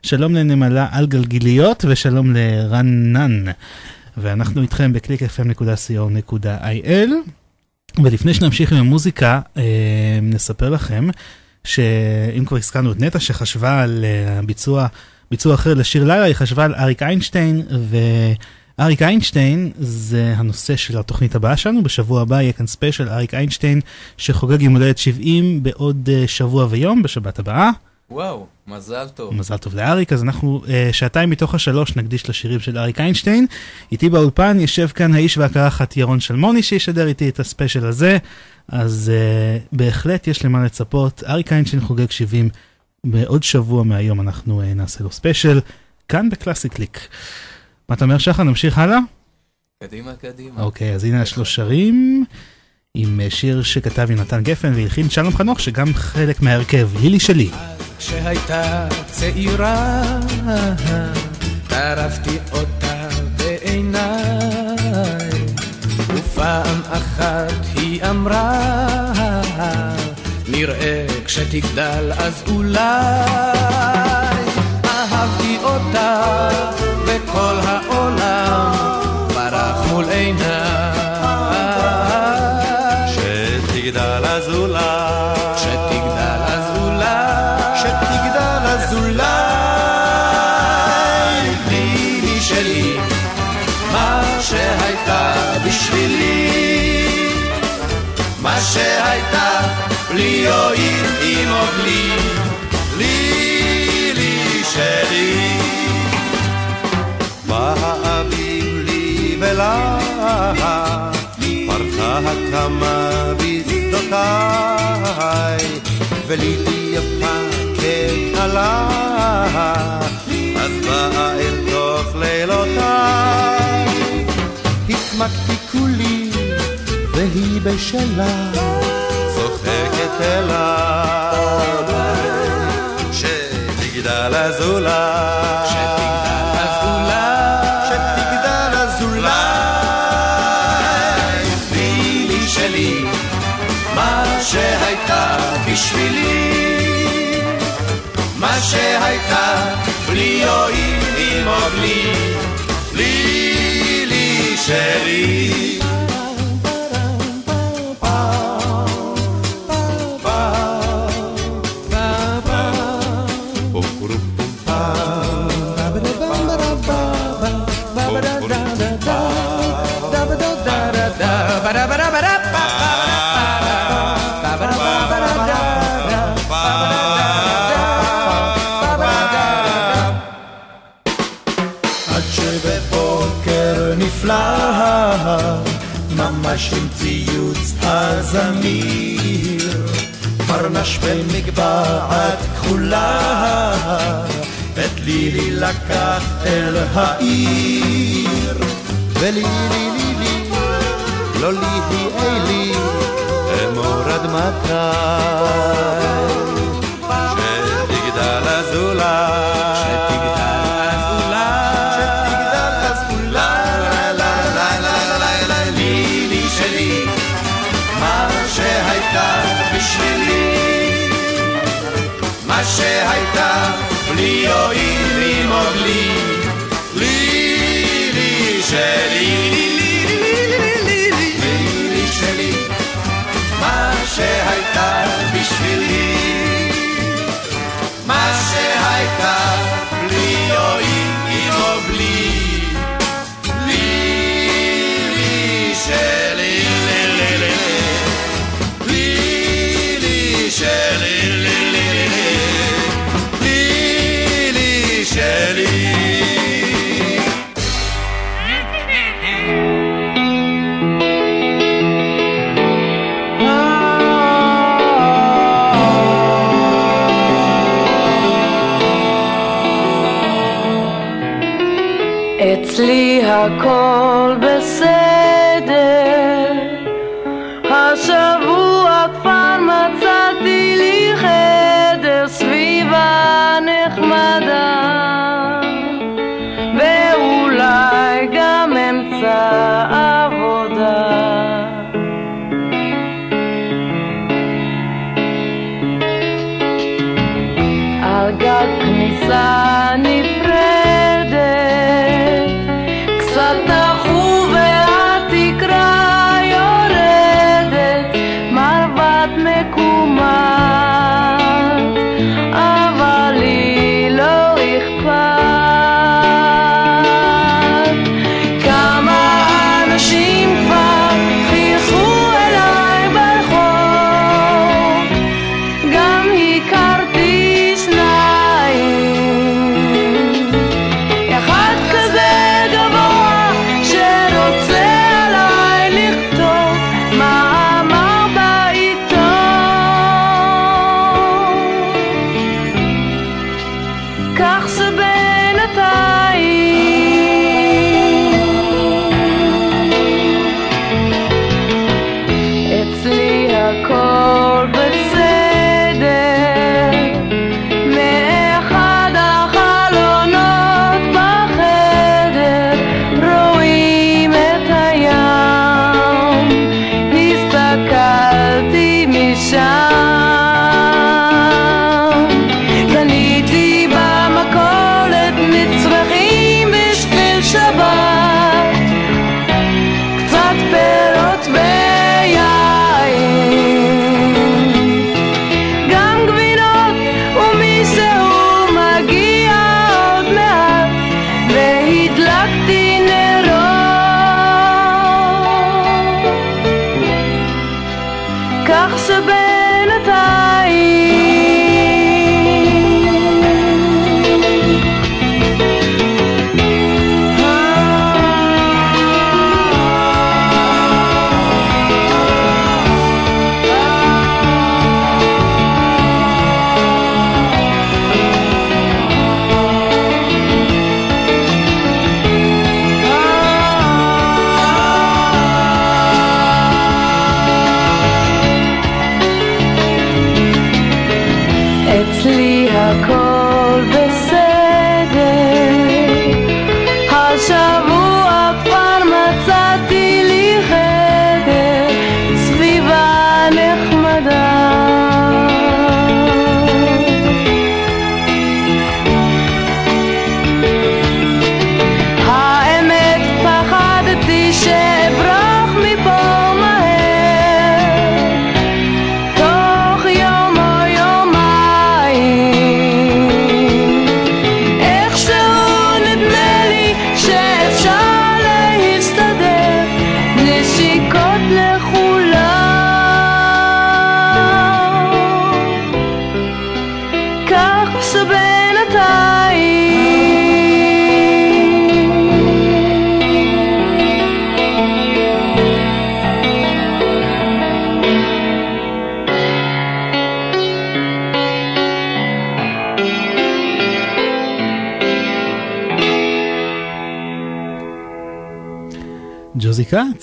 שלום לנמלה על גלגיליות ושלום לרנן. ואנחנו איתכם ב-clickfm.co.il ולפני שנמשיך עם המוזיקה, אה, נספר לכם שאם כבר הזכרנו את נטע שחשבה על אה, ביצוע, ביצוע אחר לשיר לילה, היא חשבה על אריק איינשטיין, ואריק איינשטיין זה הנושא של התוכנית הבאה שלנו, בשבוע הבא יהיה כאן ספיישל אריק איינשטיין שחוגג יום הולדת 70 בעוד אה, שבוע ויום, בשבת הבאה. וואו, מזל טוב. מזל טוב לאריק, אז אנחנו uh, שעתיים מתוך השלוש נקדיש לשירים של אריק איינשטיין. איתי באולפן יושב כאן האיש והקרחת ירון שלמוני שישדר איתי את הספיישל הזה, אז uh, בהחלט יש למה לצפות. אריק איינשטיין חוגג 70, בעוד שבוע מהיום אנחנו uh, נעשה לו ספיישל, כאן בקלאסי קליק. מה אתה אומר שחר, נמשיך הלאה? קדימה, קדימה. אוקיי, אז הנה השלושרים. עם שיר שכתב יונתן גפן והלחין שלום חנוך שגם חלק מההרכב, לילי שלי. כשהייתה צעירה, טרפתי אותה בעיניי, ופעם אחת היא אמרה, נראה כשתגדל אז אולי. אהבתי אותה, וכל העולם ברח מול עיניי. הקמה בשדותיי, ולילי יפה ככלה, אז באה אל תוך לילותיי. הסמקתי כולי, והיא בשלה, צוחקת אליי, שתגדל אז שהייתה בשבילי, מה שהייתה בלי יועיל עם או בלי, לילי שלי. הזמיר, פרנש במגבעת כחולה, את לילי לקח אל העיר, ולילי לילי, לא לילי אלי, אמור עד מתי, שתגדל אז אצלי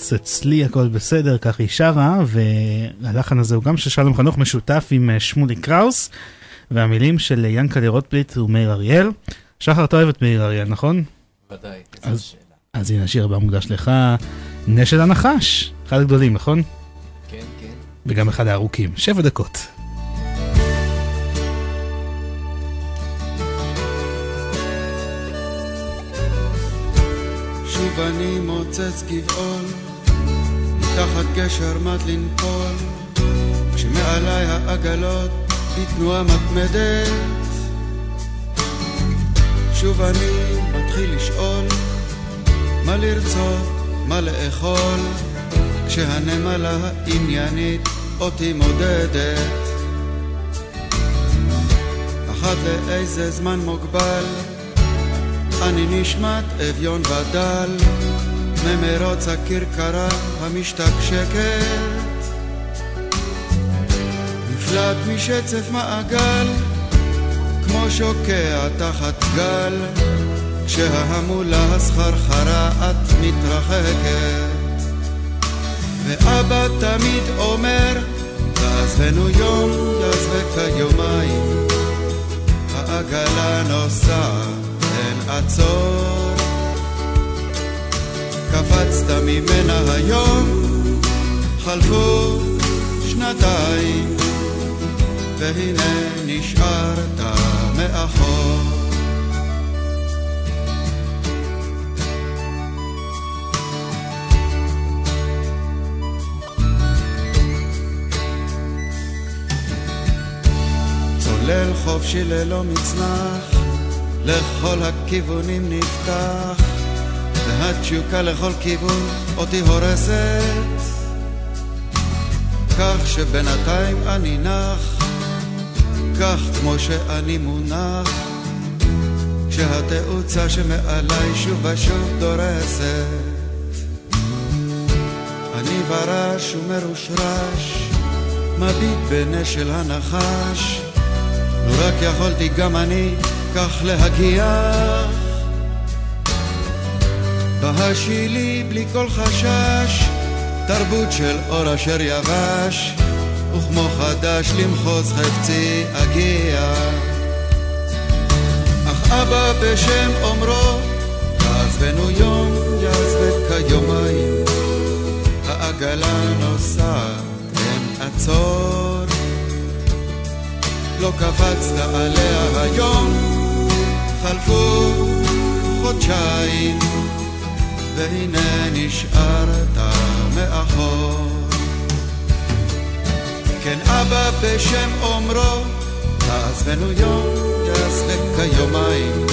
כץ, אצלי הכל בסדר, כך היא שרה, והלחן הזה הוא גם של שלום חנוך משותף עם אה, שמולי קראוס, והמילים של ינקלה רוטבליט ומאיר אריאל. שחר, אתה אוהב את מאיר אריאל, נכון? ודאי, אז- איזו שאלה. אז הנה השיר הבא מוקדש לך, נשל הנחש, אחד הגדולים, נכון? כן, כן. וגם אחד הארוכים, שבע דקות. שוב אני מוצץ גבעול, מתחת גשר מת לנפול, כשמעליי העגלות בתנועה מתמדת. שוב אני מתחיל לשאול, מה לרצות, מה לאכול, כשהנמלה העניינית אותי מודדת. אחת לאיזה זמן מוגבל, אני נשמט אביון ודל, ממרוץ הכרכרה המשתקשקת. נפלט משצף מעגל, כמו שוקע תחת גל, כשההמולה הסחרחרה את מתרחקת. ואבא תמיד אומר תעזבנו יום יעזבק היומיים. העגלה נוסעת אין עצור קפצת ממנה היום. חלפו שנתיים והנה נשארת מאחור. צולל חופשי ללא מצנח, לכל הכיוונים נפתח, והתשוקה לכל כיוון אותי הורסת, כך שבינתיים אני נח, כך כמו שאני מונח, כשהתאוצה שמעליי שוב ושוב דורסת. אני ורש ומרושרש, מביט בנשל הנחש, לו רק יכולתי גם אני כך להגיח. בהשילי בלי כל חשש, תרבות של אור אשר יבש, וכמו חדש למחוז חפצי אגיע. אך אבא בשם אומרו, תעזבנו יום יעזבק כיומיים, העגלה נוסעת, אין עצור. לא קפצת עליה היום, חלפו חודשיים, והנה נשארת מאחור. כן אבא בשם אומרו, תעזבנו יום, יעזבק כיומיים,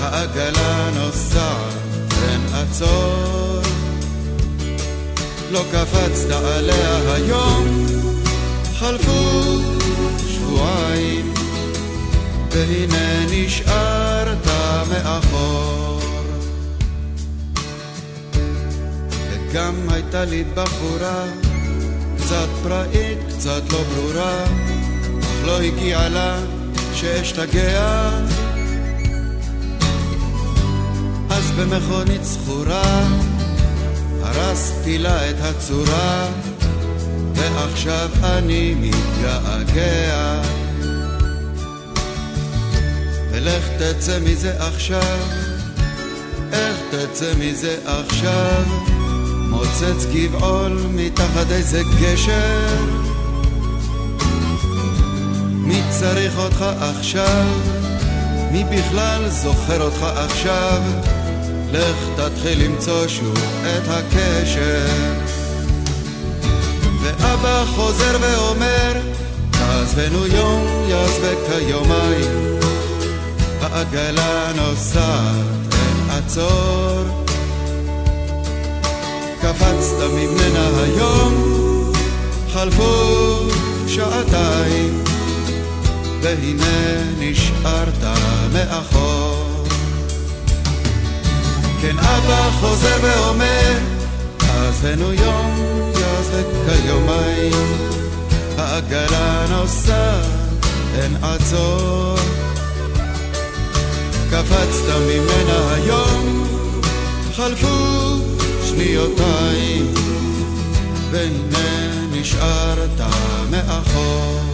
העגלה נוסעת, אין עצור. לא קפצת עליה היום, חלפו שבועיים, והנה נשארת מאחור. וגם הייתה לי בחורה, קצת פראית, קצת לא ברורה, אך לא הגיעה לה שאשתגע. אז במכונית זכורה, הרסתי לה את הצורה, ועכשיו אני מתגעגע. ולך תצא מזה עכשיו, איך תצא מזה עכשיו? מוצץ גבעול מתחת איזה גשר. מי צריך אותך עכשיו? מי בכלל זוכר אותך עכשיו? לך תתחיל למצוא שוב את הקשר. ואבא חוזר ואומר, תעזבנו יום, יעזבק היומיים. העגלה נוסעת, אין עצור. קפצת ממנה היום, חלפו שעתיים, והנה נשארת מאחור. כן אבא חוזר ואומר, תעזבנו יום, יעזבק כיומיים, העגלה נוסעת, אין עצור. קפצת ממנה היום, חלפו שניותיים, והנה נשארת מאחור.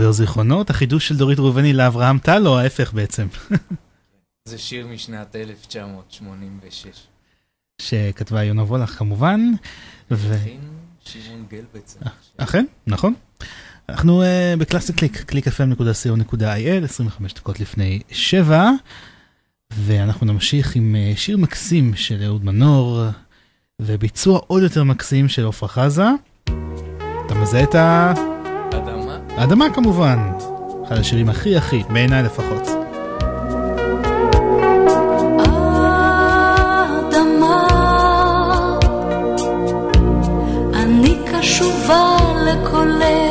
אה, צובר זיכרונות, החידוש של דורית ראובני לאברהם טל, או ההפך בעצם? זה שיר משנת 1986. שכתבה יונה וולך כמובן. ו... הכין שמעון גלבצר. אכן, נכון. אנחנו uh, בקלאסי קליק, clickfm.co.il, 25 דקות לפני 7, ואנחנו נמשיך עם uh, שיר מקסים של אהוד מנור, וביצוע עוד יותר מקסים של עפרה חזה. אתה מזהה את ה... אדמה? כמובן. אחד השירים הכי הכי, בעיניי לפחות. האדמה, אני קשובה לקולך,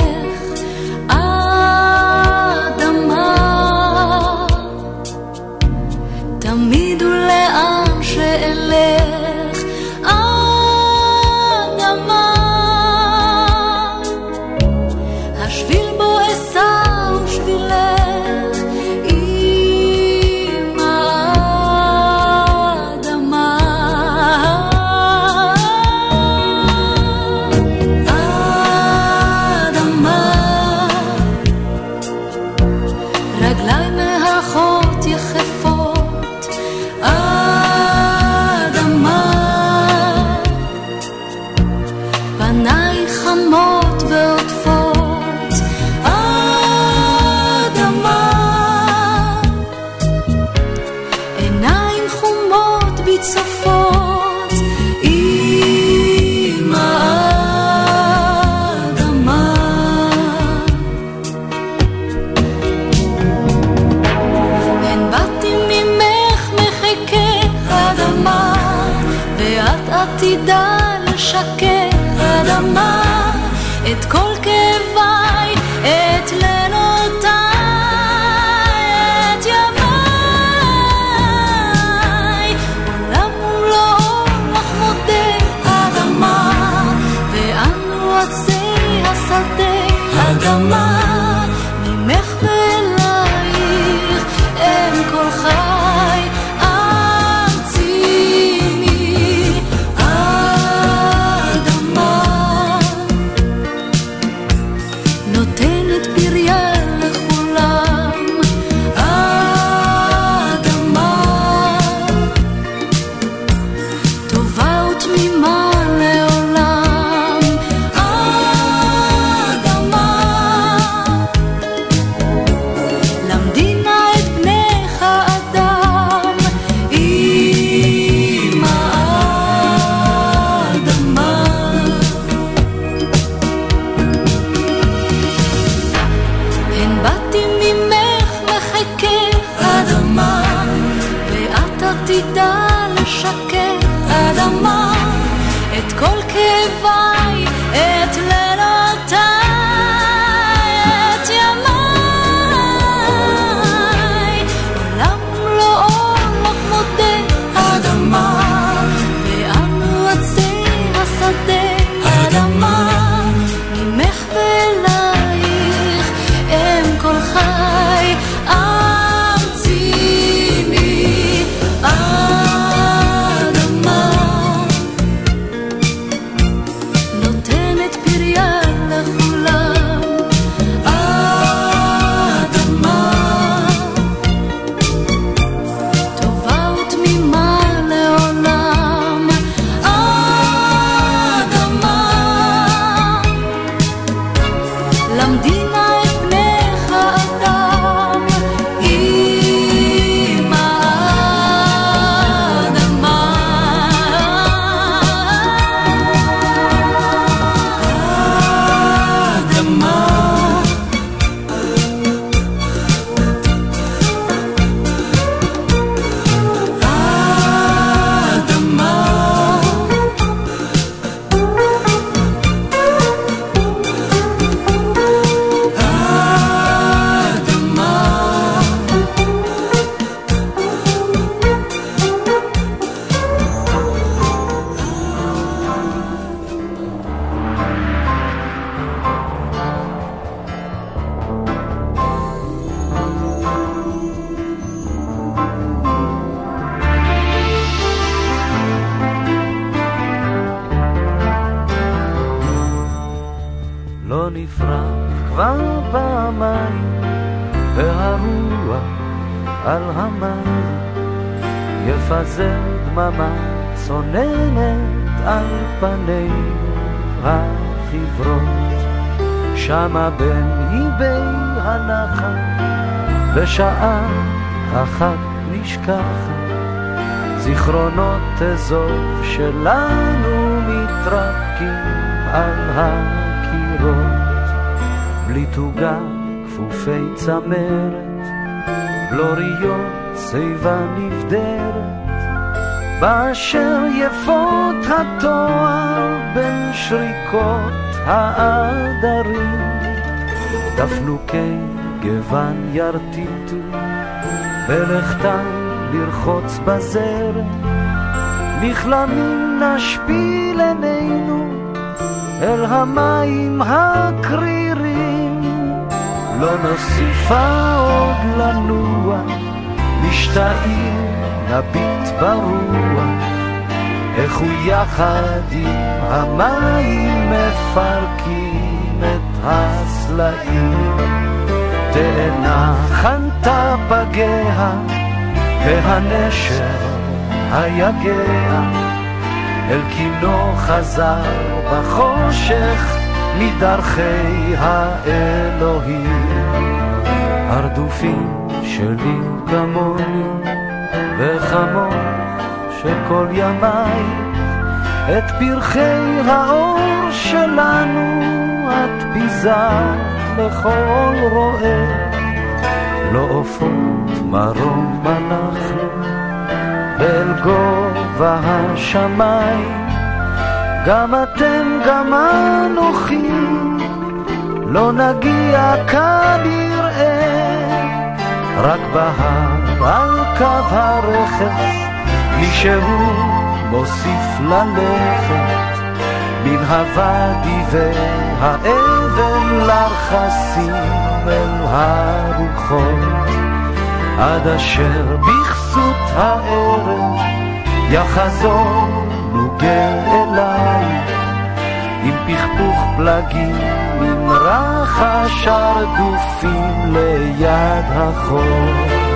צמרת, בלוריות שיבה נבדרת, באשר יפות התואר בין שריקות העדרים, דפנוקי גוון ירטיטו, בלכתם לרחוץ בזרם, נכלמים נשפיל עינינו אל המים הקרירים, לא נוסיפה עוד לנוע, משתאים נביט ברוח, איך הוא יחד עם המים מפרקים את הסלעים. תאנה חנתה פגיה, והנשר היגע, אל קינו חזר בחושך מדרכי האלוהים. הרדופים שלי כמוני, וכמוך שכל ימיי, את פרחי האור שלנו את ביזה לכל רועה. לא עופות מרום אנחנו, ואל גובה השמיים, גם אתם גם אנוכי, לא נגיע כנראה, רק בהר על קו הרכס, מישהו מוסיף ללכת, מן הוואדי והאבן לרחסים אל הרוחות, עד אשר בכסות הערב יחזור נוגה אלייך, עם פכפוך פלגים, עם רחש הרדופים ליד החור.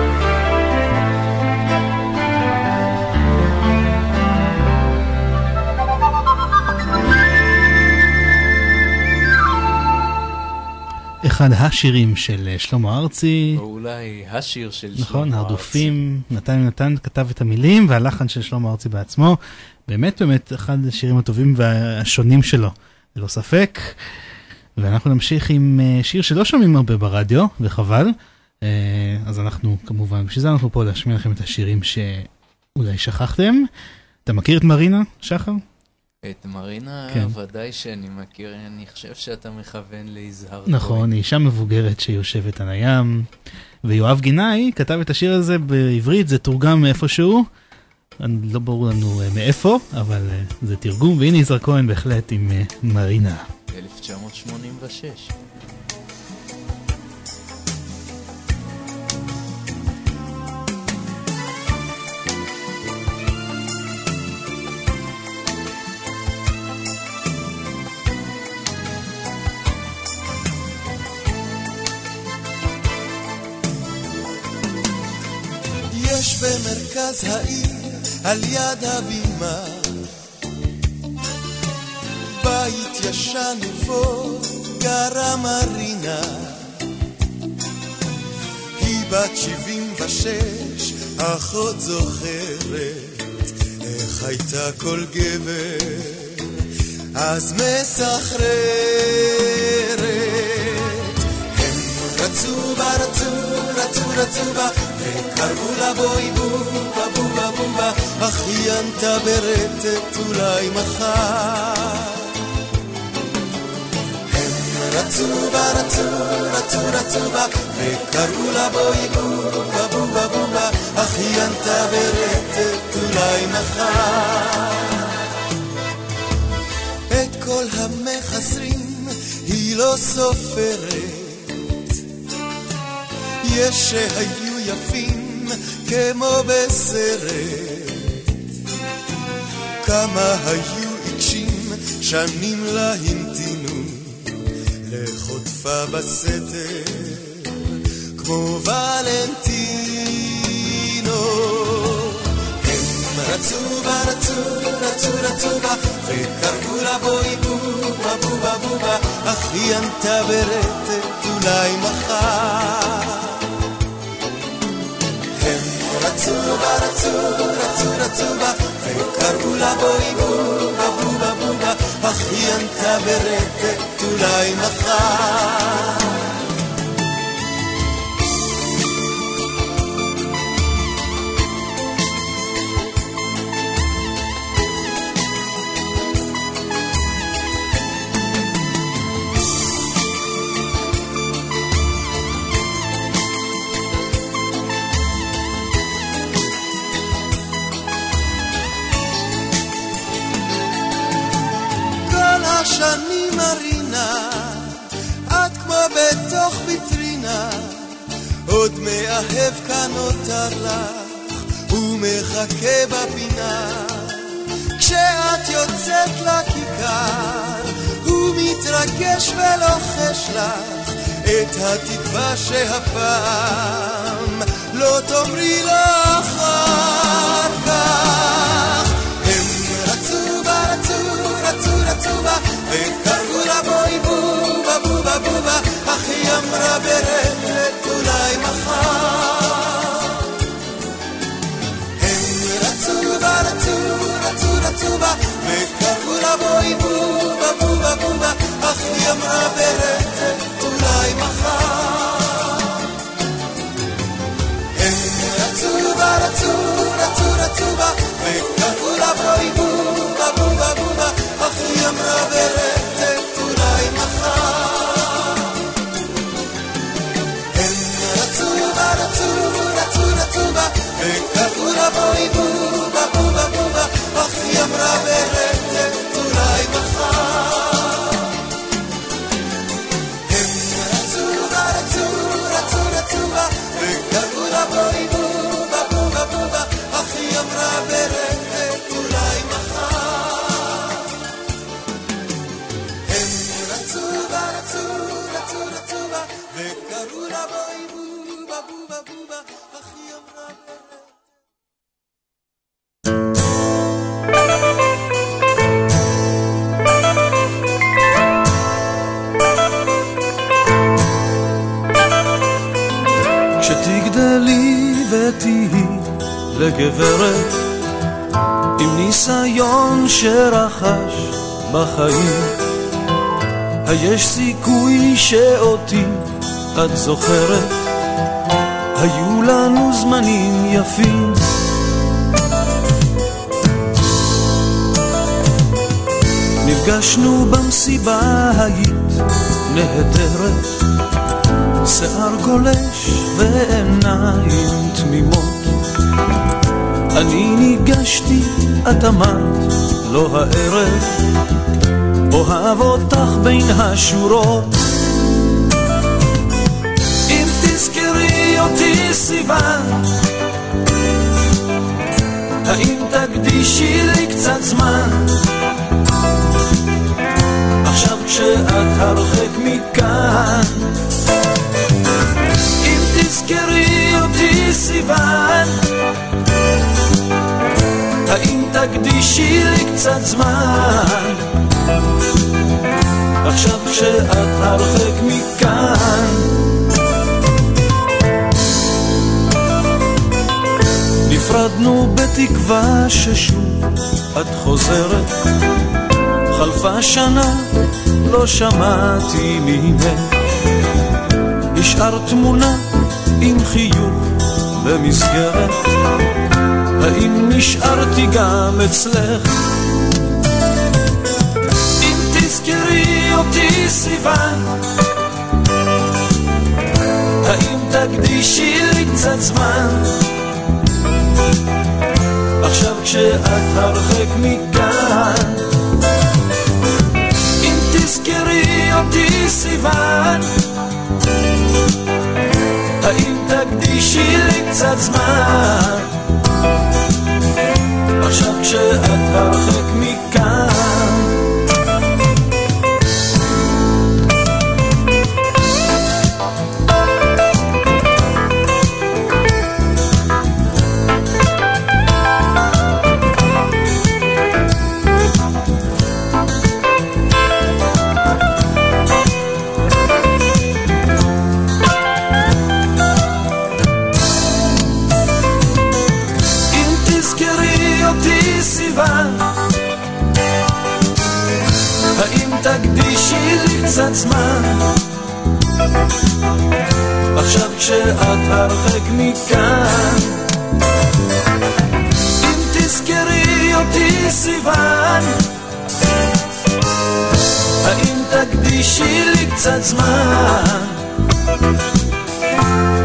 אחד השירים של אה, שלמה ארצי. או אולי השיר של שלמה ארצי. נכון, הרדופים, נתן נתן כתב את המילים והלחן של שלמה ארצי בעצמו. באמת באמת אחד השירים הטובים והשונים שלו, ללא ספק. ואנחנו נמשיך עם אה, שיר שלא שומעים הרבה ברדיו, וחבל. אה, אז אנחנו כמובן, בשביל זה אנחנו פה להשמיע לכם את השירים שאולי שכחתם. אתה מכיר את מרינה, שחר? את מרינה, כן. ודאי שאני מכיר, אני חושב שאתה מכוון ליזהר נכון, היא אישה מבוגרת שיושבת על הים. ויואב גינאי כתב את השיר הזה בעברית, זה תורגם מאיפשהו. לא ברור לנו אה, מאיפה, אבל אה, זה תרגום, והנה יזהר כהן בהחלט עם אה, מרינה. 1986. על יד הבימה, בית ישן ובו גרה מרינה. היא בת שבעים ושש, אחות זוכרת איך הייתה כל גבר, אז מסחררת. רצו בה, רצו, רצו, רצו בה, וקראו לה בואי בובה, בובה, בובה, אך היא ענתה ברטט אולי מחר. רצו בה, רצו, רצו, רצו בה, וקראו לה בואי בובה, בובה, בובה, אך היא ענתה ברטט אולי מחר. את כל המחסרים היא לא סופרת יש שהיו יפים כמו בסרט כמה היו עיקשים שנים לה המתינו לחוטפה בסתר כמו ולנטינו רצו בה, רצו, רצו, רצו בה, וקראו לה בואי בובה, בובה, בובה, אך היא ענתה ברטט אולי מחר. רצו בה, רצו, רצו, רצו בה, וקראו לה בואי בובה, בובה, בובה, אך היא ענתה ברטט אולי מחר. עוד מאהב כאן נותר לך, ומחכה בפינה. כשאת יוצאת לכיכר, הוא מתרגש ולוחש לך את התקווה שהפעם לא תאמרי לו אחר כך. הם רצו בה, רצו, רצו, רצו בה, וקראו לה בואי בובה, בובה, בובה, אך היא אמרה רצו, רצו בה, וקראו לה בואי בובה, בובה, בובה, אך היא אמרה ברטט אולי מחר. הם רצו בה, רצו, רצו, רצו בה, וקראו לה בואי בובה, בובה, בובה, אך היא אמרה ברטט אולי מחר. הם רצו בה, רצו, רצו, רצו בה, וקראו לה בואי בובה, בובה, בובה, אך היא ותהי לגברת עם ניסיון שרכש בחיים. היש סיכוי שאותי את זוכרת. היו לנו זמנים יפים. נפגשנו במסיבה היית נהדרת שיער גולש ועיניים תמימות. אני ניגשתי, את אמרת, לא הערב אוהב אותך בין השורות. אם תזכרי אותי סיוון האם תקדישי לי קצת זמן? עכשיו כשאת הרחק מכאן תקדישי לי קצת זמן. עכשיו כשאת הרחק מכאן. נפרדנו בתקווה ששוב את חוזרת. חלפה שנה, לא שמעתי ממך. השארת תמונה עם חיוך במסגרת האם נשארתי גם אצלך? אם תזכרי אותי סיוון האם תקדישי לי קצת זמן? עכשיו כשאת הרחק מכאן אם תזכרי אותי סיוון האם תקדישי לי קצת זמן? עכשיו כשאת הרחק מכאן מכאן אם תזכרי אותי סיוון האם תקדישי לי קצת זמן?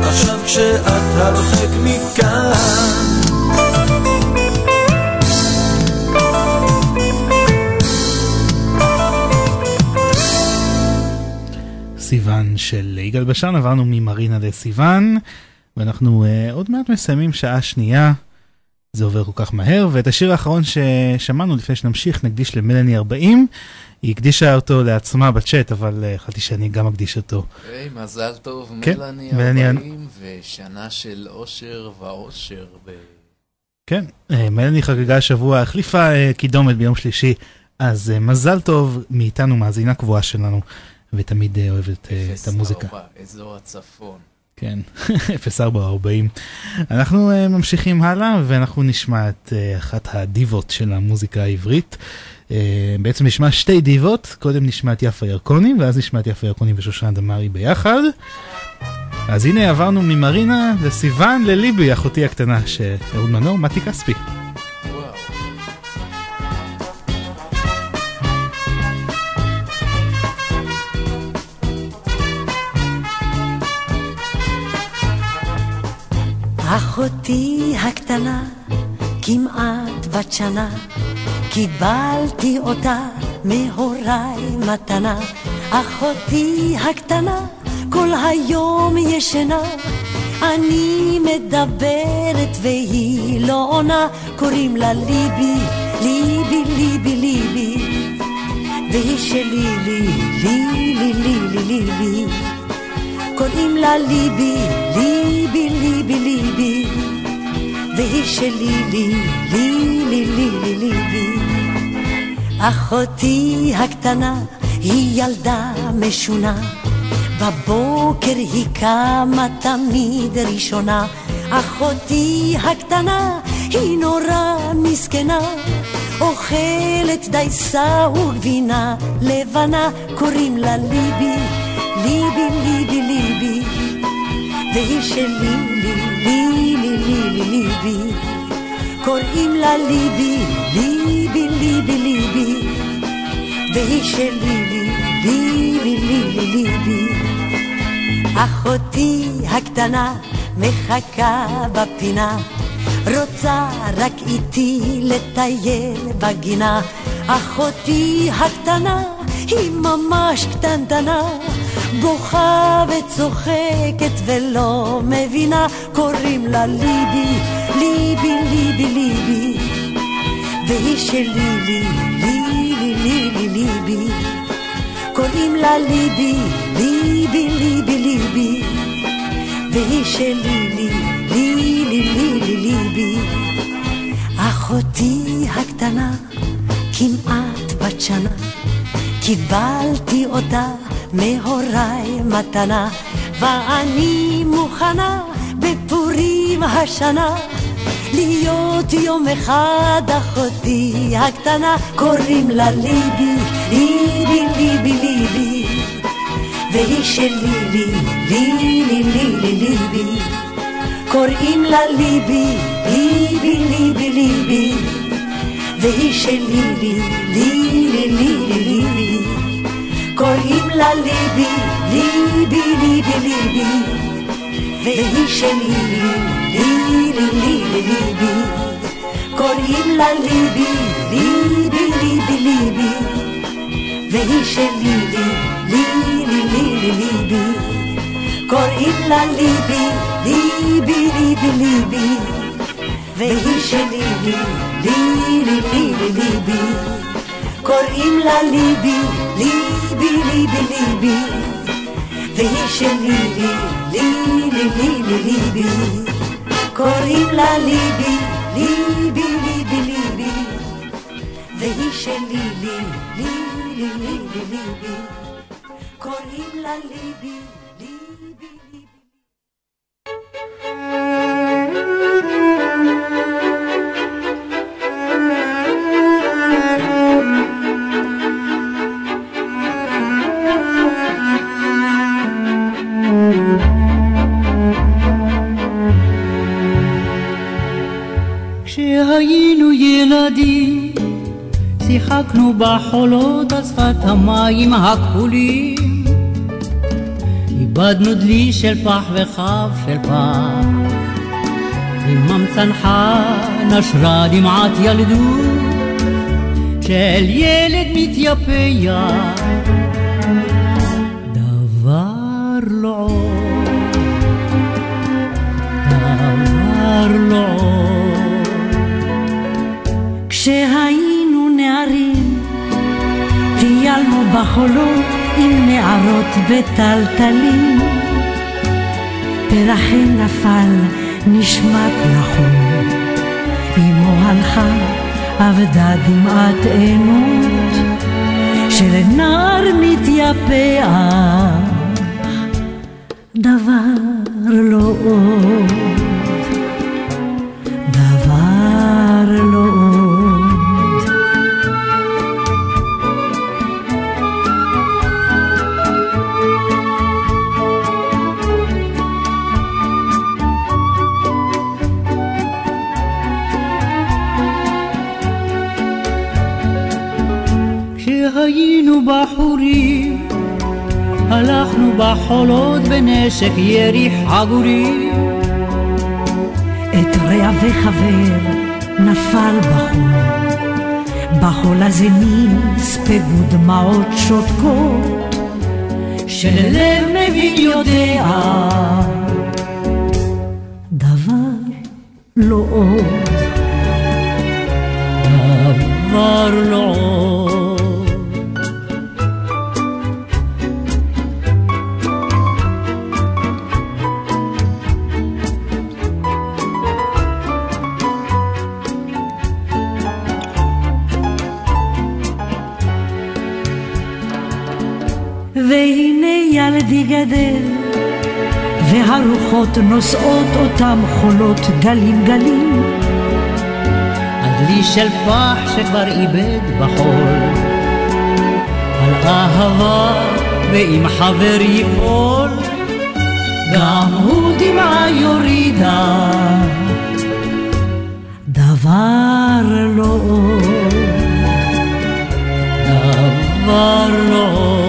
עכשיו כשאת הרחק מכאן. סיוון של יגאל בשן, עברנו ממרינה לסיוון, ואנחנו uh, עוד מעט מסיימים שעה שנייה. זה עובר כל כך מהר, ואת השיר האחרון ששמענו לפני שנמשיך נקדיש למלאני 40. היא הקדישה אותו לעצמה בצ'אט, אבל אה, החלטתי uh, שאני גם אקדיש אותו. היי, מזל טוב, כן, מלאני מלאני 40, ושנה של אושר ואושר. ב... כן, אה, מלאני חגגה השבוע, החליפה אה, קידומת ביום שלישי, אז אה, מזל טוב מאיתנו, מאזינה קבועה שלנו, ותמיד אה, אוהבת אה, את המוזיקה. 04, אזור הצפון. כן, 0440. אנחנו uh, ממשיכים הלאה, ואנחנו נשמע את uh, אחת הדיבות של המוזיקה העברית. Uh, בעצם נשמע שתי דיבות, קודם נשמע את יפה ירקוני, ואז נשמע את יפה ירקוני ושושנה דמארי ביחד. אז הנה עברנו ממרינה לסיוון לליבי, אחותי הקטנה, שאהוד מנור, מתי כספי. אחותי הקטנה, כמעט בת שנה, קיבלתי אותה מהוריי מתנה. אחותי הקטנה, כל היום ישנה, אני מדברת והיא לא עונה, קוראים לה ליבי, ליבי, ליבי, ליבי, והיא שלי, לי, לי, לי, לי, לי, ליבי. קוראים לה ליבי, ליבי, ליבי, ליבי, והיא שלי, לי, לי, לי, לי, לי, ליבי. אחותי הקטנה היא ילדה משונה, בבוקר היא קמה תמיד ראשונה. אחותי הקטנה היא נורא מסכנה, אוכלת דייסה וגבינה לבנה, קוראים לה ליבי. ליבי, ליבי, ליבי, והיא שלי, לי, לי, לי, לי, לי, ליבי. קוראים לה ליבי, ליבי, ליבי, ליבי, והיא שלי, לי, לי, לי, לי, לי, ליבי. אחותי הקטנה מחכה בפינה, רוצה רק איתי לטייל בגינה. אחותי הקטנה היא ממש קטנטנה. בוכה וצוחקת ולא מבינה, קוראים לה ליבי, ליבי, ליבי, ליבי, והיא שלי, לי, לי, לי, לי, לי, ליבי, קוראים לה ליבי, ליבי, ליבי, ליבי, והיא שלי, לי, לי, לי, לי, לי, ליבי, אחותי הקטנה, כמעט בת שנה, קיבלתי אותה מהוריי מתנה, ואני מוכנה בפורים השנה להיות יום אחד אחותי הקטנה, קוראים לה ליבי, ליבי, ליבי, ליבי, והיא שלי, לי, לי, לי, לי, לי, ליבי, קוראים לה ליבי, ליבי, ליבי, ליבי, והיא שלי, לי, לי, לי, לי. קוראים לה ליבי, ליבי, ליבי, ליבי, והיא שלי, לי, לי, לי, לי, ליבי. קוראים לה ליבי, ליבי, ליבי, ליבי, והיא שלי, לי, לי, לי, לי, לי, ליבי. קוראים לה ליבי, ליבי, ליבי, ליבי, והיא שלי, לי, לי, לי, לי, לי, ליבי. קוראים לה ליבי, ליבי, ליבי, ליבי, והיא שלי, לי, לי, לי, לי, לי, ליבי. קוראים לה ליבי, ליבי, ליבי, ליבי, והיא שלי, לי, לי, לי, לי, לי, ליבי. קוראים לה ליבי, כשהיינו ילדים, שיחקנו בחולות על שפת המים הכחולים. איבדנו דלי של פח וכף של פח. עמם צנחה נשרה דמעת ילדות של ילד מתייפח. דבר לא עוד, דבר לא עוד. כשהיינו נערים, טיילנו בחולות עם נערות בטלטלים. פרחי נפל נשמט לחול, אמו הלכה אבדה דמעת עינות. של נער מתייפח, דבר לא עוד, בחורים, הלכנו בחולות בנשק ירי חגורים. את רע וחבר נפל בחול, בחול הזה נספגו דמעות שותקות, שללב מבין יודע, דבר לא עוד, דבר לא עוד. גדל, והרוחות נושאות אותם חולות גלים גלים. הדלי של פח שכבר איבד בחול, על אהבה ואם חבר ייפול, גם הוא דמעה יורידה. דבר לא דבר לא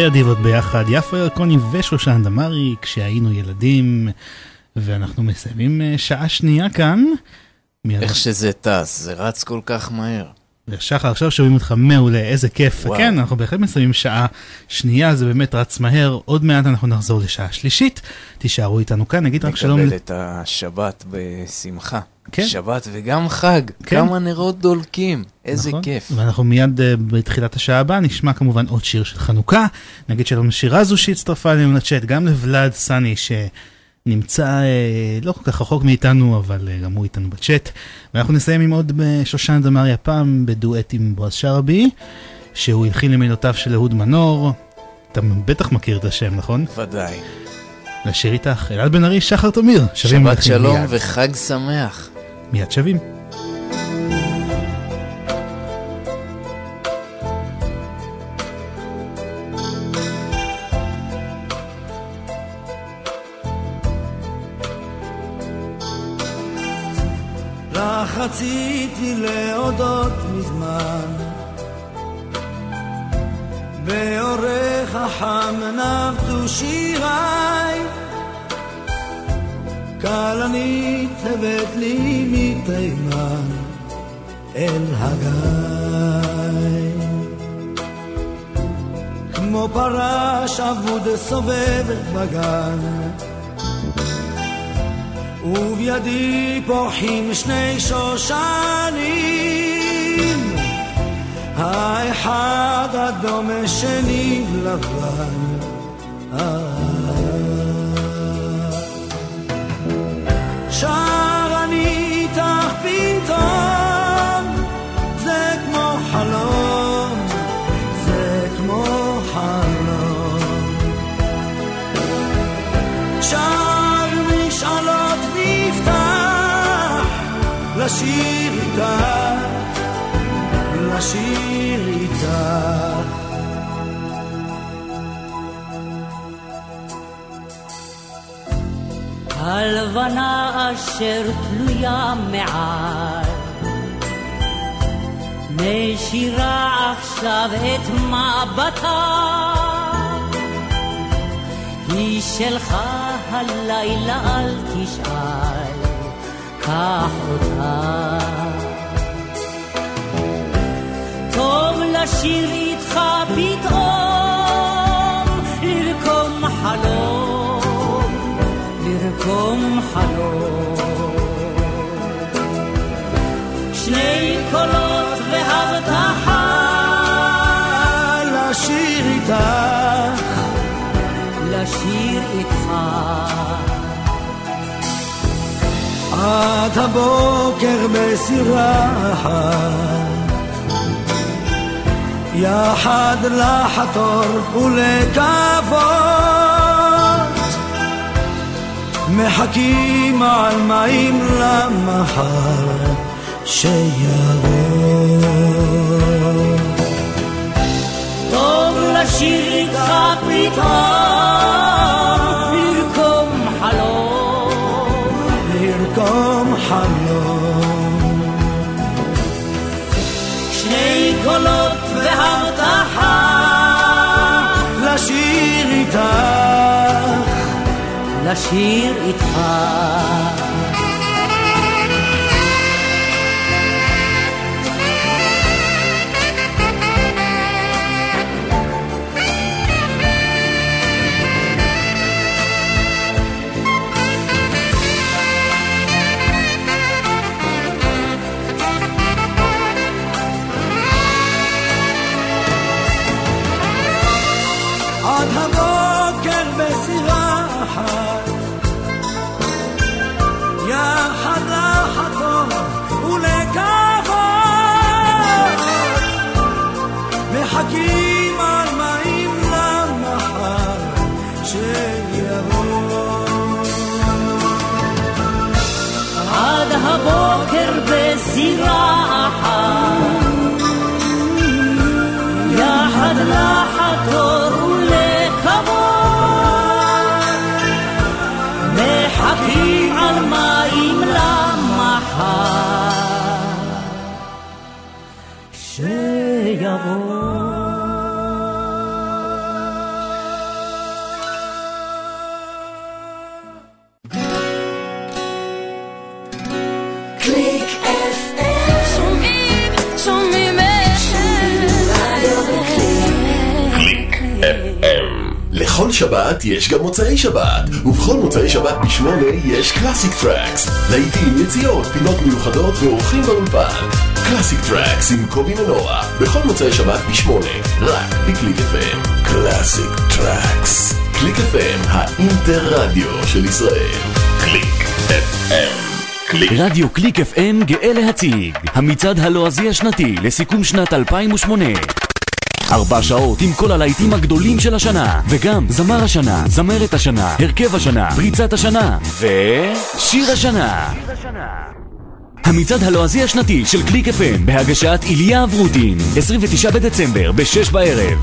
שתי הדיבות ביחד, יפה ירקוני ושושן דמארי, כשהיינו ילדים, ואנחנו מסיימים אה, שעה שנייה כאן. מיד- איך שזה טס, זה רץ כל כך מהר. שחר, עכשיו שומעים אותך מעולה, איזה כיף. וואו. כן, אנחנו בהחלט מסיימים שעה שנייה, זה באמת רץ מהר. עוד מעט אנחנו נחזור לשעה שלישית. תישארו איתנו כאן, נגיד רק שלום. נקבל את השבת בשמחה. כן. שבת וגם חג, כן. כמה נרות דולקים, איזה נכון? כיף. ואנחנו מיד uh, בתחילת השעה הבאה נשמע כמובן עוד שיר של חנוכה. נגיד שלום לשירה זו שהצטרפה אלינו לצ'אט, גם לוולד סני שנמצא uh, לא כל כך רחוק מאיתנו, אבל uh, גם הוא איתנו בצ'אט. ואנחנו נסיים עם עוד שושן דמארי הפעם בדואט עם בועז שרעבי, שהוא הלחין למילותיו של אהוד מנור. אתה בטח מכיר את השם, נכון? ודאי. לשיר איתך, אלעד בן ארי, שחר תמיר. שבת שלום מיד. וחג שמח. מיד. לך רציתי להודות מזמן באורך החם נבטו שיריי כלנית הבאת לי מתימן אל הגיא. כמו פרש אבוד סובב בגן ובידי פורחים שני שושנים האחד אדום השני לבן לשיר איתך. הלבנה אשר תלויה מעל נשירה עכשיו את מבטה היא שלך הלילה אל תשאל קח אותה לשיר איתך פתאום לרקום חלום לרקום חלום. שני קולות והבטחה לשיר איתך. לשיר איתך. עד הבוקר בסירה יחד לחתור ולקוות מחכים על מים למחר שיבוא. טוב לשיר איתך פתאום נשיר איתך. לכל שבת יש גם מוצאי שבת, ובכל מוצאי שבת בשמונה יש Classic Tracks. לעיתים יציאות, פינות מיוחדות ואורחים באולפן. Classic Tracks עם קובי מנורה, בכל מוצאי שבת בשמונה, רק בקליק FM. Classic Tracks. קליק FM, האינטר רדיו של ישראל. קליק FM. קליק. רדיו קליק FM גאה להציג המצעד הלועזי השנתי לסיכום שנת 2008 ארבע שעות עם כל הלהיטים הגדולים של השנה. וגם זמר השנה, זמרת השנה, הרכב השנה, פריצת השנה ושיר השנה. המצעד הלועזי השנתי של קליק FM בהגשת איליה אברוטין 29 בדצמבר ב-6 בערב.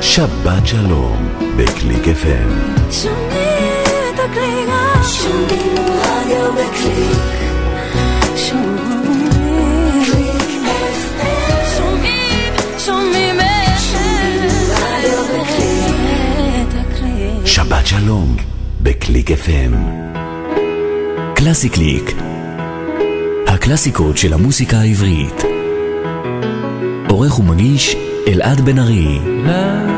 שבת שלום בקליק FM. שומעים את הקליק שומעים רדיו בקליק שבת שלום בקליק FM. קלאסי קליק הקלאסיקות של המוסיקה העברית עורך ומגיש אלעד בן ארי La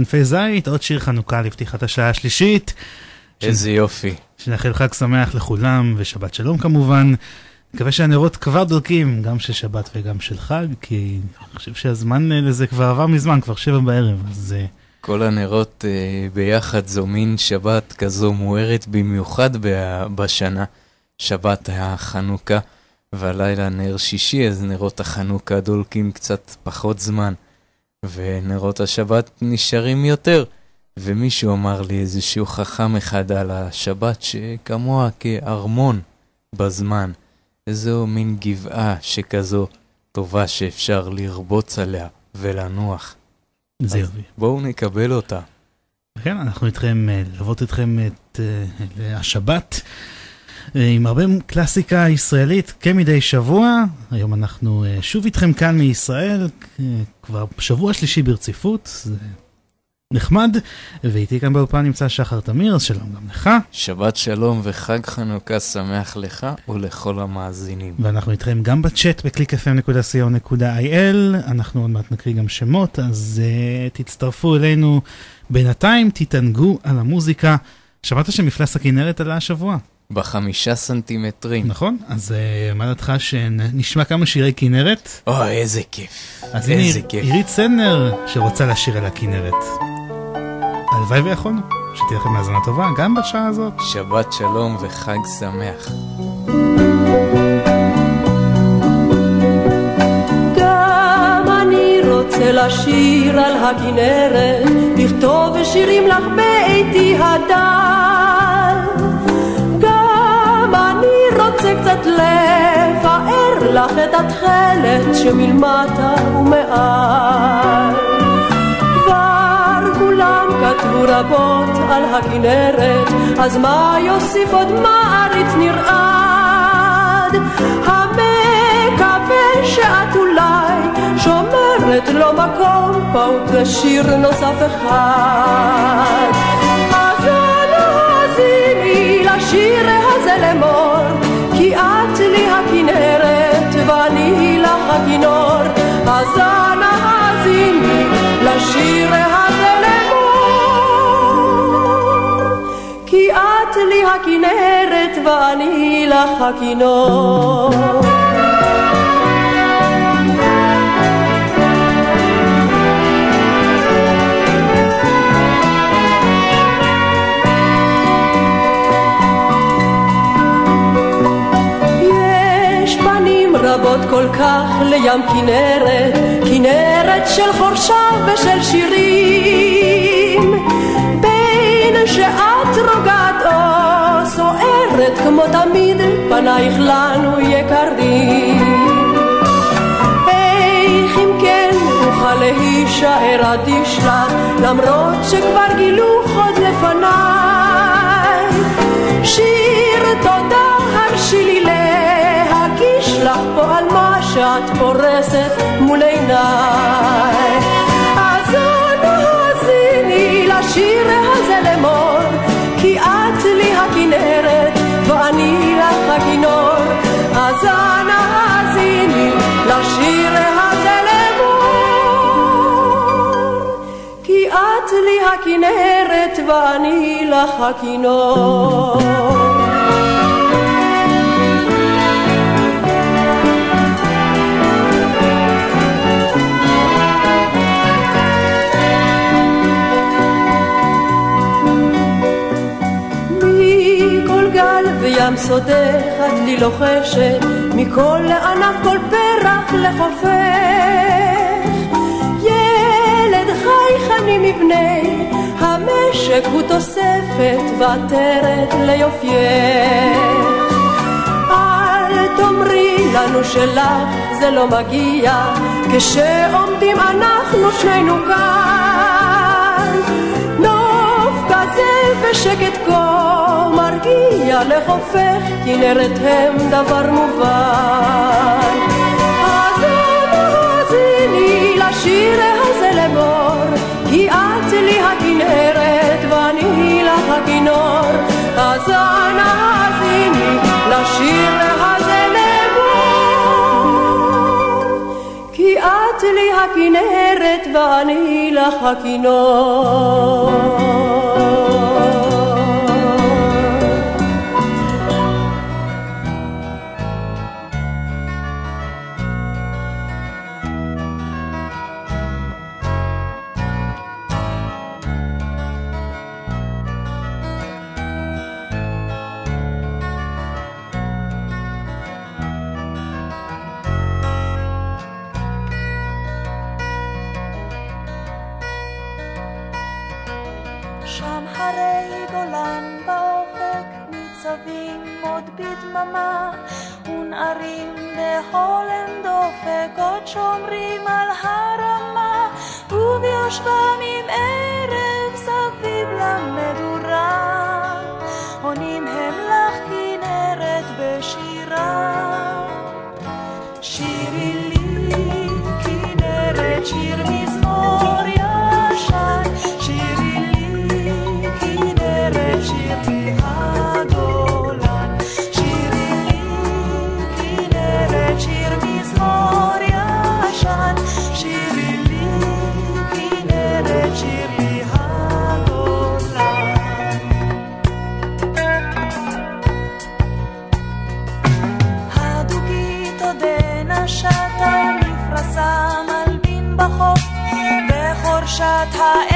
וענפי זית, עוד שיר חנוכה לפתיחת השעה השלישית. איזה יופי. שנאחל חג שמח לכולם, ושבת שלום כמובן. מקווה שהנרות כבר דולקים, גם של שבת וגם של חג, כי אני חושב שהזמן אה, לזה כבר עבר מזמן, כבר שבע בערב, אז... אה, כל הנרות אה, ביחד זו מין שבת כזו מוארת במיוחד בשנה. שבת החנוכה, והלילה נר שישי, אז נרות החנוכה דולקים קצת פחות זמן. ונרות השבת נשארים יותר. ומישהו אמר לי איזשהו חכם אחד על השבת שכמוה כארמון בזמן. איזו מין גבעה שכזו טובה שאפשר לרבוץ עליה ולנוח. זה יופי. בואו נקבל אותה. כן, אנחנו איתכם, אה, ללוות אתכם את אה, השבת אה, עם הרבה קלאסיקה ישראלית כמדי שבוע. היום אנחנו אה, שוב איתכם כאן מישראל, אה, כבר שבוע שלישי ברציפות, זה נחמד, ואיתי כאן באולפן נמצא שחר תמיר, אז שלום גם לך. שבת שלום וחג חנוכה שמח לך ולכל המאזינים. ואנחנו איתכם גם בצ'אט ב-clickfm.co.il, אנחנו עוד מעט נקריא גם שמות, אז uh, תצטרפו אלינו בינתיים, תתענגו על המוזיקה. שמעת שמפלס הכנרת עלה השבוע? בחמישה סנטימטרים. נכון, אז uh, מה דעתך שנשמע כמה שירי כנרת? אוי, איזה כיף. אז הנה איזה כיף. עירית סנדנר שרוצה לשיר על הכנרת. הלוואי ויכולנו, שתהיה לכם האזנה טובה, גם בשעה הזאת. שבת שלום וחג שמח. גם אני רוצה לשיר על הכנרת, לכתוב שירים לך באיתי הדל. קצת לפאר לך את התכלת שמלמטה ומעל. כבר כולם כתבו רבות על הכנרת, אז מה יוסיף עוד מעריץ נרעד? המקווה שאת אולי שומרת לו מקום פעוט לשיר נוסף אחד. אז אנא האזיני לשיר הזה לאמור, ואני לך הכינור. אז אנא האזיני לשיר הזה לאמור, כי את לי ואני לך הכינור. רבות כל כך לים כנרת, כנרת של חורשה ושל שירים. בין שאת רוגעת או סוערת כמו תמיד, פנייך לנו יקרים. איך אם כן אוכל להישאר אדיש לה, למרות שכבר גילו חוד לפניי. שאת פורסת מול עיניי. אז אנא האזיני לשיר הזה לאמור, כי את לי הכנרת ואני לך הכינור. אז אנא האזיני לשיר הזה לאמור, כי את לי הכנרת ואני לך הכינור. וים סודך את לי לוחשת, מכל ענף כל פרח לחופך. ילד חייכני מבני המשק הוא תוספת ועטרת ליופייך. אל תאמרי לנו שלך זה לא מגיע, כשעומדים אנחנו שנינו כאן. עצב ושקט כה מרגיע לחופך, כנרת הם דבר מובן. האזיני, האזיני לשיר הזה לאמור, כי את לי הכנרת ואני לך הכינור. אז אנא האזיני לשיר הזה לאמור, כי את לי הכנרת ואני לך הכינור. שומרים על הרמה וביושבם עם ערב high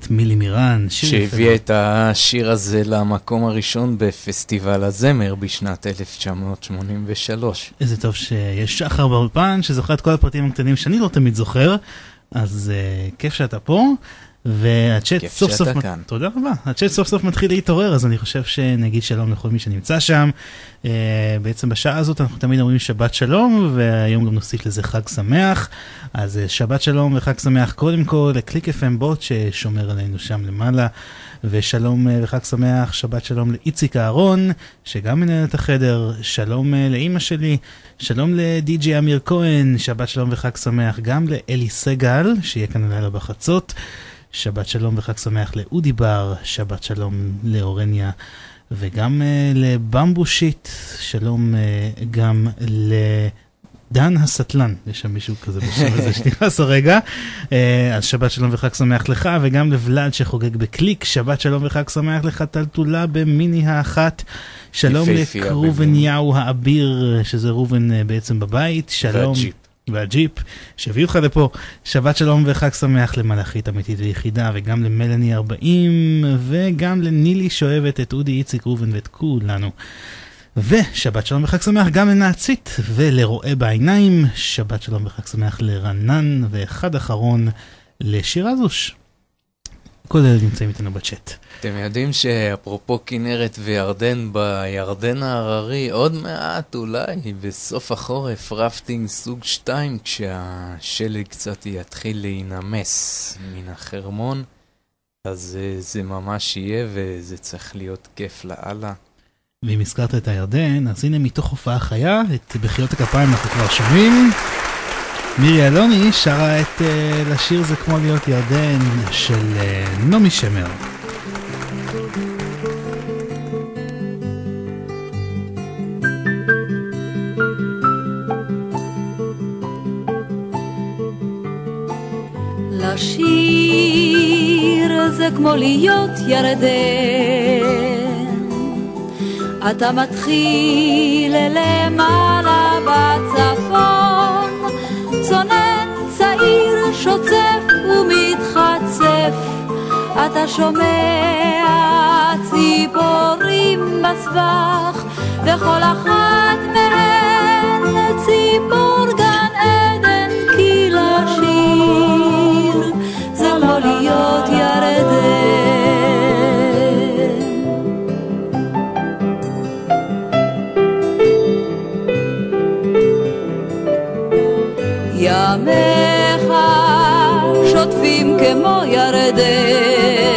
כנרת, מילי מירן, שיר יפה שהביאה את השיר הזה למקום הראשון בפסטיבל הזמר בשנת 1983. איזה טוב שיש שחר באולפן שזוכר את כל הפרטים הקטנים שאני לא תמיד זוכר, אז uh, כיף שאתה פה. והצ'אט סוף סוף, מת- כאן. תודה רבה, הצ'אט סוף סוף מתחיל להתעורר אז אני חושב שנגיד שלום לכל מי שנמצא שם. Uh, בעצם בשעה הזאת אנחנו תמיד אומרים שבת שלום והיום גם נוסיף לזה חג שמח. אז uh, שבת שלום וחג שמח קודם כל לקליק FM בוט ששומר עלינו שם למעלה. ושלום uh, וחג שמח, שבת שלום לאיציק אהרון שגם מנהל את החדר, שלום uh, לאימא שלי, שלום לדי.ג'י אמיר כהן, שבת שלום וחג שמח גם לאלי סגל שיהיה כאן הלילה בחצות. שבת שלום וחג שמח לאודי בר, שבת שלום לאורניה וגם uh, לבמבושיט, שלום uh, גם לדן הסטלן, יש שם מישהו כזה בשם הזה שנכנס הרגע. Uh, אז שבת שלום וחג שמח לך, וגם לוולד שחוגג בקליק, שבת שלום וחג שמח לך טלטולה במיני האחת. שלום לקרובניהו האביר, שזה ראובן בעצם בבית, שלום. והג'יפ. והג'יפ שהביאו אותך לפה. שבת שלום וחג שמח למלאכית אמיתית ויחידה וגם למלאני 40 וגם לנילי שאוהבת את אודי איציק ראובן ואת כולנו. ושבת שלום וחג שמח גם לנעצית ולרואה בעיניים, שבת שלום וחג שמח לרנן, ואחד אחרון לשירה זוש. כל אלה נמצאים איתנו בצ'אט. אתם יודעים שאפרופו כנרת וירדן, בירדן ההררי, עוד מעט אולי בסוף החורף, רפטינג סוג 2, כשהשלג קצת יתחיל להינמס מן החרמון, אז אה, זה ממש יהיה וזה צריך להיות כיף לאללה. ואם הזכרת את הירדן, אז הנה מתוך הופעה חיה, את בחיות הכפיים אנחנו כבר שומעים. מירי אלוני שרה את uh, לשיר זה כמו להיות ירדן של uh, נעמי שמר. זה כמו להיות ירדן. אתה מתחיל למעלה בצפון צונן צעיר שוצף ומתחצף. אתה שומע ציפורים בסבך וכל אחת מהן ציפור גן עדן כי לשיר כמו להיות ירדן. ימיך שוטפים כמו ירדן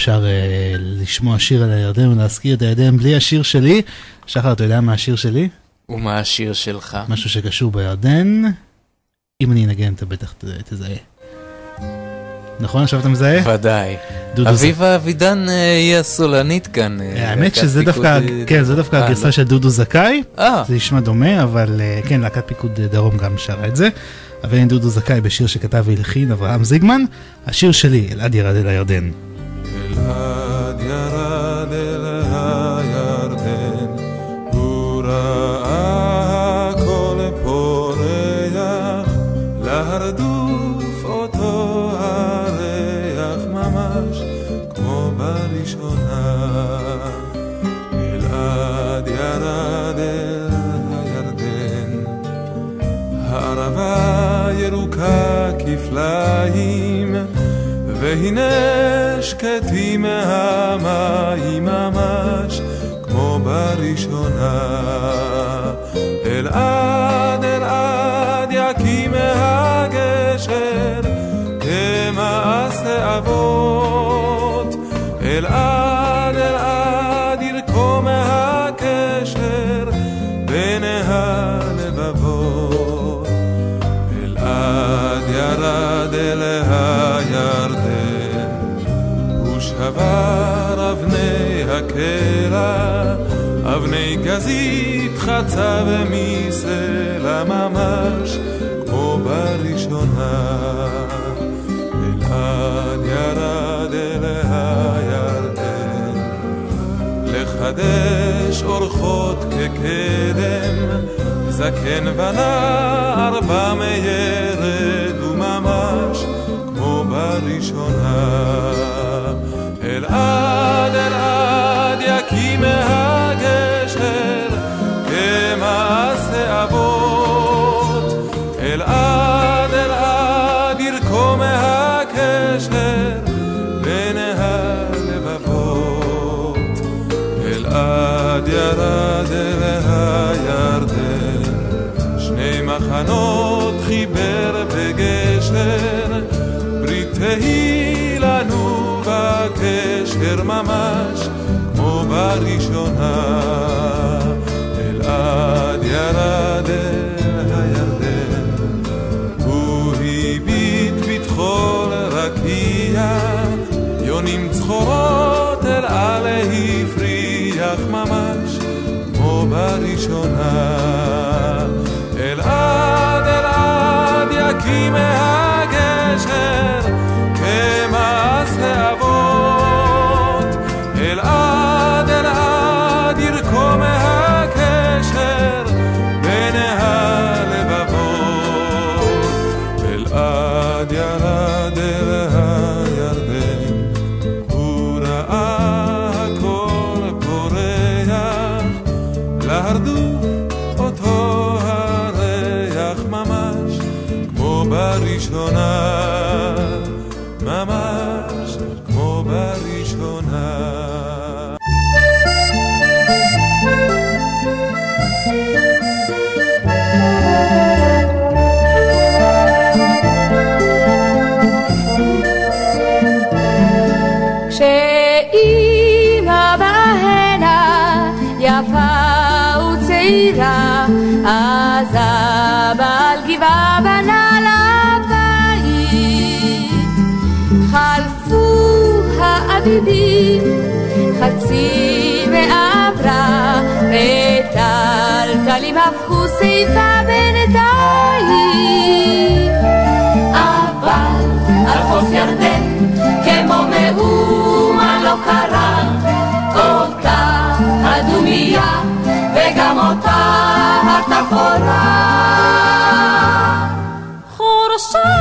אפשר אה, לשמוע שיר על הירדן ולהזכיר את הירדן בלי השיר שלי? שחר, אתה יודע מה השיר שלי? ומה השיר שלך? משהו שקשור בירדן. אם אני אנגן אתה בטח תזהה. נכון עכשיו אתה מזהה? ודאי. אביבה אבידן אה, היא הסולנית כאן. אה, האמת שזה דווקא, כן, זה דווקא הגרסה לא. של דודו זכאי. זה נשמע דומה, אבל כן, להקת פיקוד דרום גם שרה את זה. אבל הנה דודו זכאי בשיר שכתב והלחין אברהם זיגמן. השיר שלי, אלעד ירד אל הירדן. אלעד ירד אל הירדן, הוא ראה הכל פורח, להרדוף אותו הריח ממש כמו בראשונה. אלעד ירד אל הירדן, הערבה ירוקה כפליים, והנה שקטים מהמים ממש כמו בראשונה. אלעד אלעד יקים מהגשר כמעשה אבות. אלעד כבר אבני הקרע, אבני גזית חצה ומסלע ממש, כמו בראשונה. אלעד ירד אל הירדן, לחדש אורחות כקדם, זקן ונער במיירד וממש, כמו בראשונה. אלעד אלעד יקים הגשר כמעשה אבות. אלעד אלעד ירקום הקשר בין הלבבות. אלעד ירד אל הראשונה אלעד ירד אל הירדן הוא הביט בטחול רקיע יונים צחורות אל עלי הפריח ממש כמו בראשונה. אלעד אלעד יקים מה חביבה בינתיים. אבל על חוף ירדן, כמו מאומה לא קרה, אותה הדומייה וגם אותה התפאורה. חורשה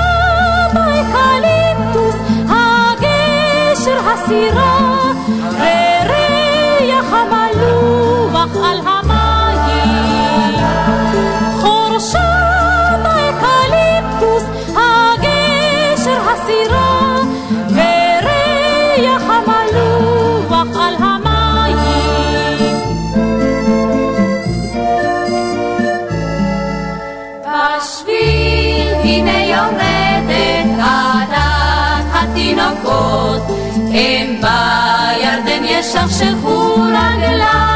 באקליפטוס, הגשר הסירה הם בירדן ישר שחור רגליו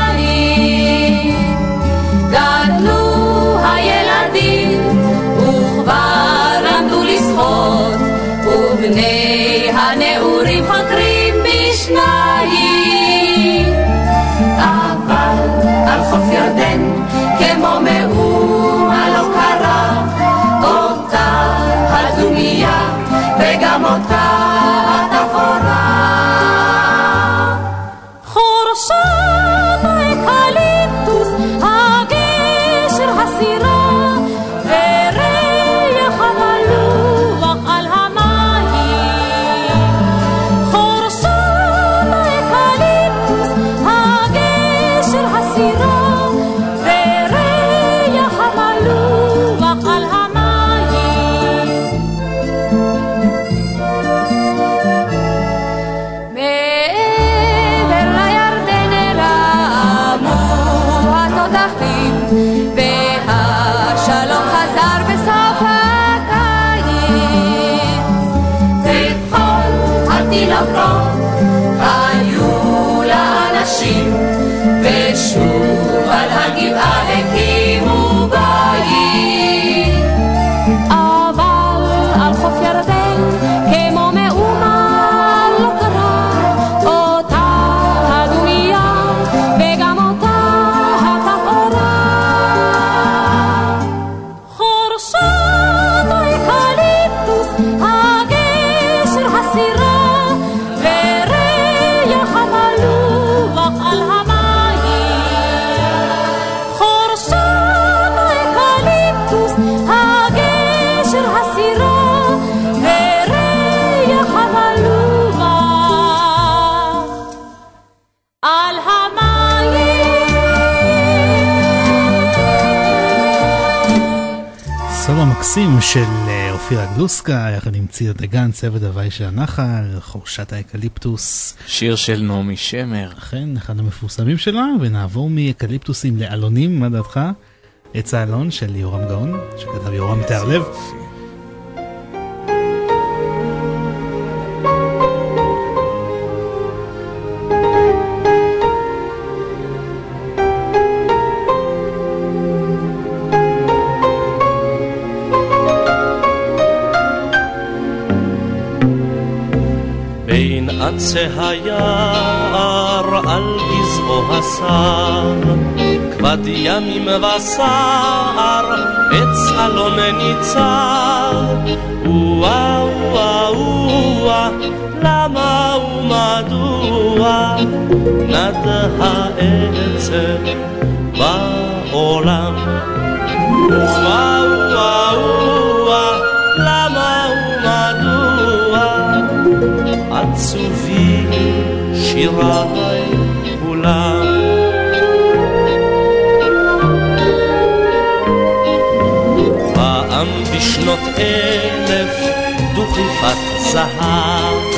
You are. אופירה גלוסקה, יחד עם ציר דגן, צוות הוואי של הנחל, חורשת האקליפטוס. שיר של נעמי שמר. אכן, אחד המפורסמים שלה, ונעבור מאקליפטוסים לאלונים, מה דעתך? עץ האלון של יורם גאון, שכתב יורם טהרלב. בין עצי היער על גזעו הסר, כבד ימים וסער, עץ אלון ניצר. וואה וואה וואה, למה ומדוע נד העצב בעולם? וואה וואה וואה, למה ומדוע עצובים שיריי כולם. פעם בשנות אלף דוכיפת זהב,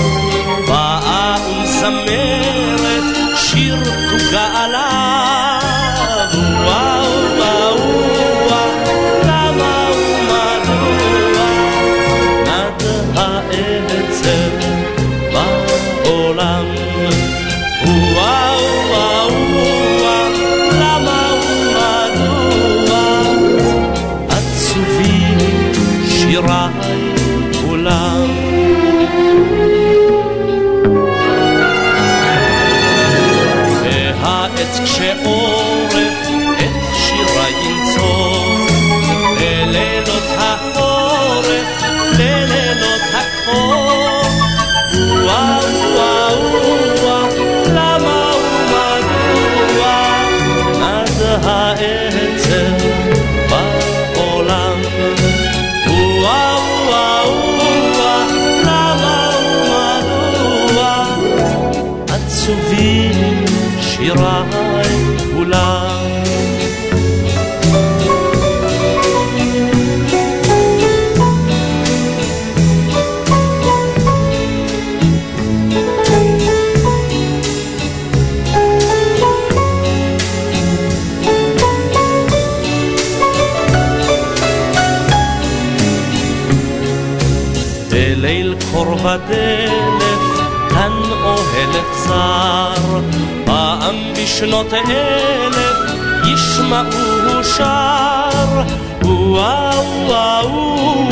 אוהלת זר, פעם בשנות אלף ישמעו שר. וואו וואו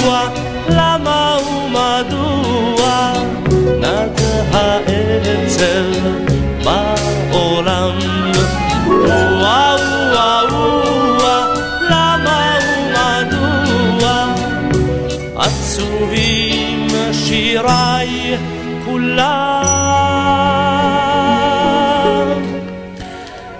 וואו, למה ומדוע נד העצב בעולם? וואו וואו וואו, למה ומדוע עצובים שיריי כולם.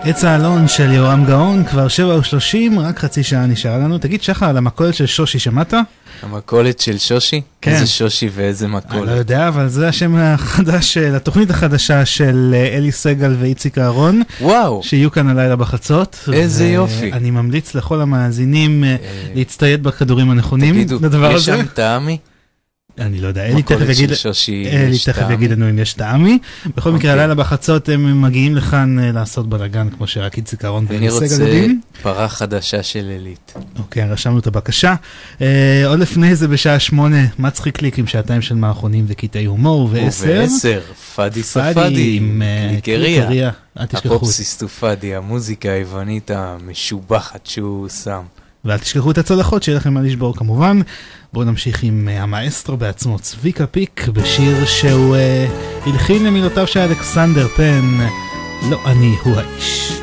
עץ האלון של יורם גאון, כבר שבע ושלושים, רק חצי שעה נשארה לנו. תגיד, שחר, על המכולת של שושי שמעת? המכולת של שושי? כן. איזה שושי ואיזה אני לא מכולת. יודע, אבל זה השם החדש, של התוכנית החדשה של אה, אלי סגל ואיציק אהרון. וואו. שיהיו כאן הלילה בחצות. איזה יופי. אני ממליץ לכל המאזינים אה, להצטייד בכדורים הנכונים תגידו, יש. שם טעמי? אני לא יודע, אלי תכף יגיד, אלי תכף? יגיד לנו אם יש טעמי. בכל מקרה, אוקיי. הלילה בחצות הם מגיעים לכאן אה, לעשות בלאגן, כמו שרק איציק אהרון אני ואלי סגל רוצה יודעים. פרה חדשה של עילית. אוקיי, רשמנו את הבקשה. אה, עוד לפני זה בשעה שמונה, מצחיק ליק עם שעתיים של מערכונים וקטעי הומור, ועשר. ובעשר, פאדי ספאדי, עם אה, קליקריה. אל תשכחו. הפופסיס טופאדי, המוזיקה היוונית המשובחת שהוא שם. ואל תשכחו את הצלחות, שיהיה לכם מה לשבור כמובן. בואו נמשיך עם אה, המאסטרו בעצמו, צביקה פיק, בשיר שהוא אה, הלחין למילותיו של אלכסנדר פן, לא אני הוא האיש.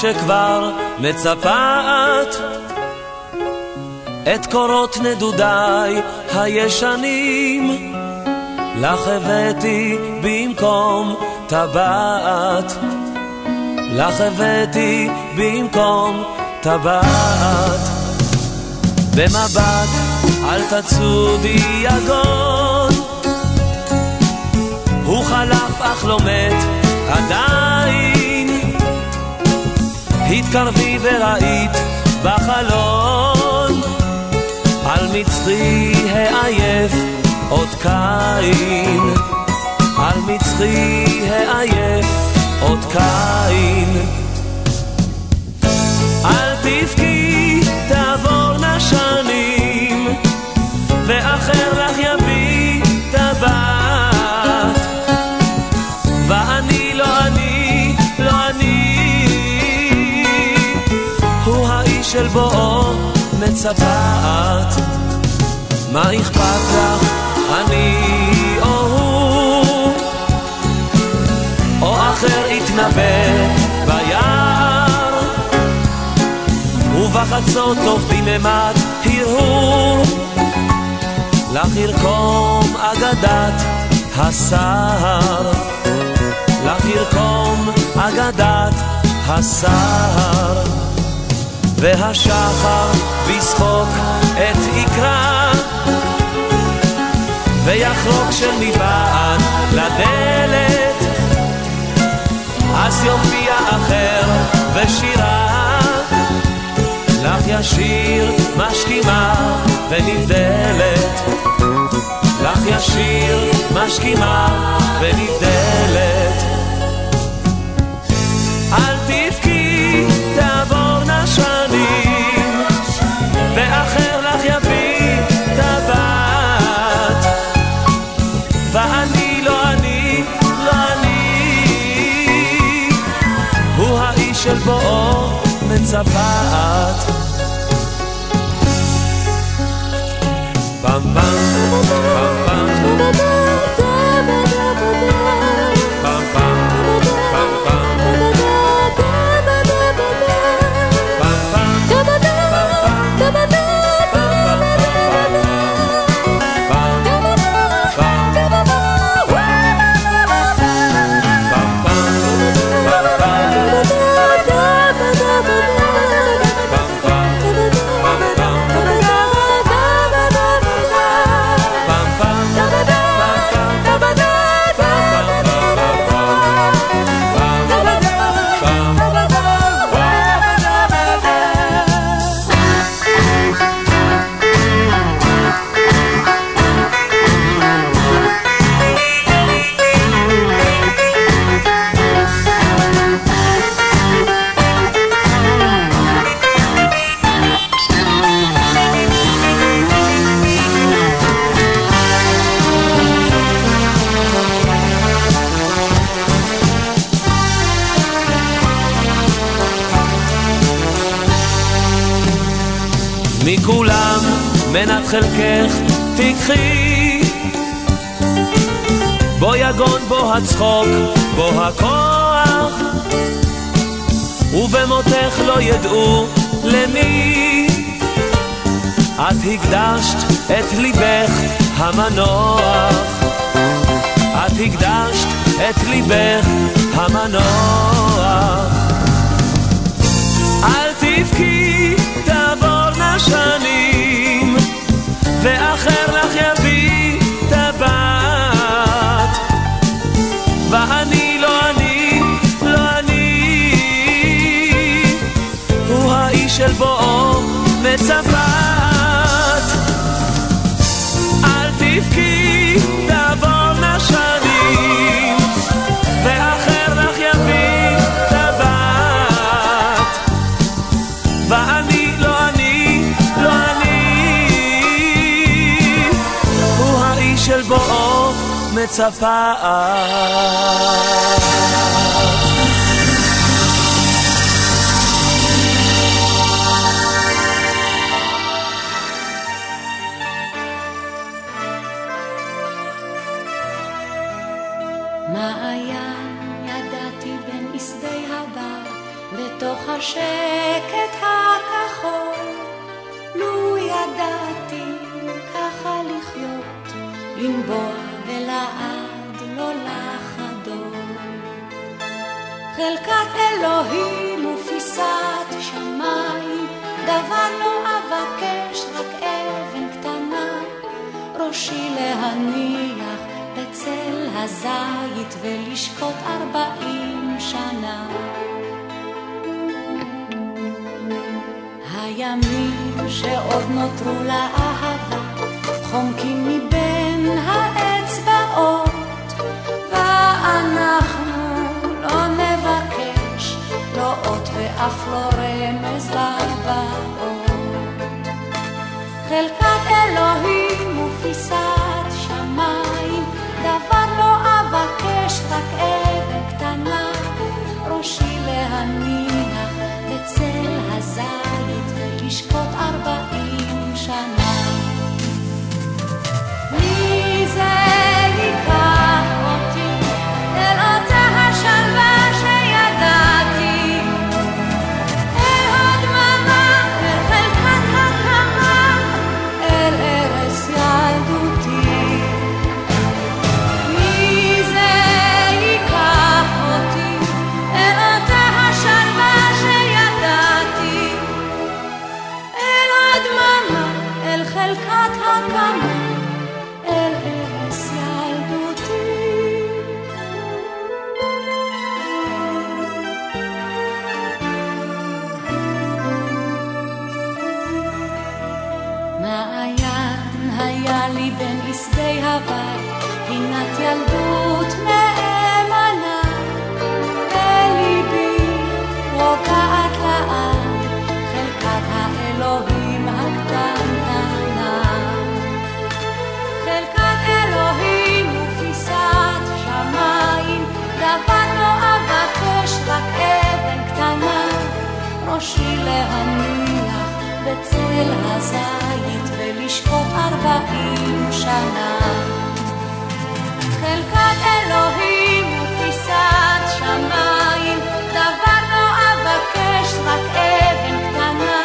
שכבר מצפה את, את קורות נדודיי הישנים. לך הבאתי במקום טבעת, לך הבאתי במקום טבעת. במבט אל תצודי יגון, הוא חלף אך לא מת עדיין. התקרבי וראית בחלון, על מצחי העייף עוד קין, על מצחי העייף עוד קין. אל תבכי, תעבורנה שנים, ואחר לך בואו מצפת. מה אכפת לך, אני או הוא, או אחר יתנבא ביער, ובחצות טוב בממד הרהור, לך ירקום אגדת הסהר, לך ירקום אגדת הסהר. והשחר בשחוק את יקרא ויחרוק של מבעד לדלת. אז יופיע אחר ושירה. לך ישיר משכימה ונבדלת. לך ישיר משכימה ונבדלת מצפת פעם פעם פעם פעם פעם חלקך תיקחי בו יגון בו הצחוק בו הכוח. ובמותך לא ידעו למי. את הקדשת את ליבך המנוח. את הקדשת את ליבך המנוח. אל תבכי תעבורנה שנים ואחר לך יביא טבעת ואני לא אני, לא אני. הוא האיש של בואו מצפת מצפה. בתוך השקט הכחול, לו ידעתי ככה לחיות, לנבוע חלקת אלוהים ופיסת שמיים, דבר לא אבקש, רק אבן קטנה, ראשי להניח בצל הזית ולשקוט ארבעים שנה. הימים שעוד נותרו לאהבה חומקים מבין האצבעות ואף לא רמז לבאות חלקת אלוהים ופיסת שמיים דבר לא אבקש רק אבן קטנה ראשי להניח בצל הזית ולשקוט ארבעים שנה ראשי להניח בצל הזית ולשקוט ארבעים שנה. חלקת אלוהים ופיסת שמיים, דבר לא אבקש, רק אבן קטנה,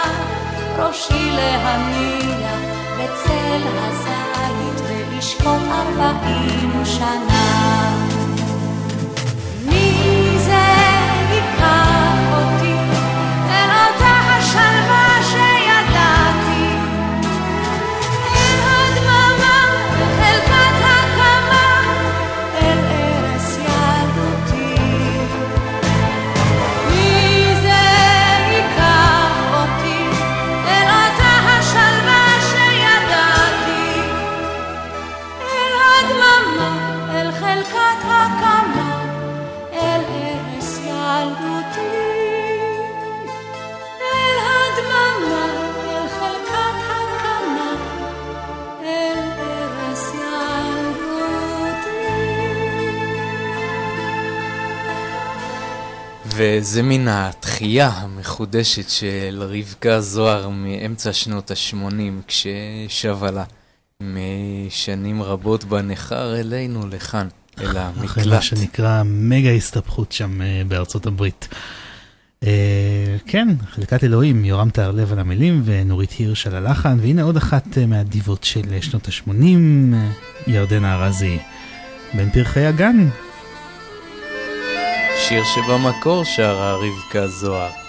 ראשי להניח בצל הזית ולשקוט ארבעים שנה. וזה מן התחייה המחודשת של רבקה זוהר מאמצע שנות ה-80, כששבה לה משנים רבות בניכר אלינו לכאן, אל אחרי מה המקלט. שנקרא מגה הסתבכות שם אה, בארצות הברית. אה, כן, חלקת אלוהים, יורם תהרלב על המילים ונורית הירש על הלחן, והנה עוד אחת אה, מהדיבות של אה, שנות ה-80, ירדנה ארזי, בין פרחי הגן. שיר שבמקור שרה רבקה זוהר.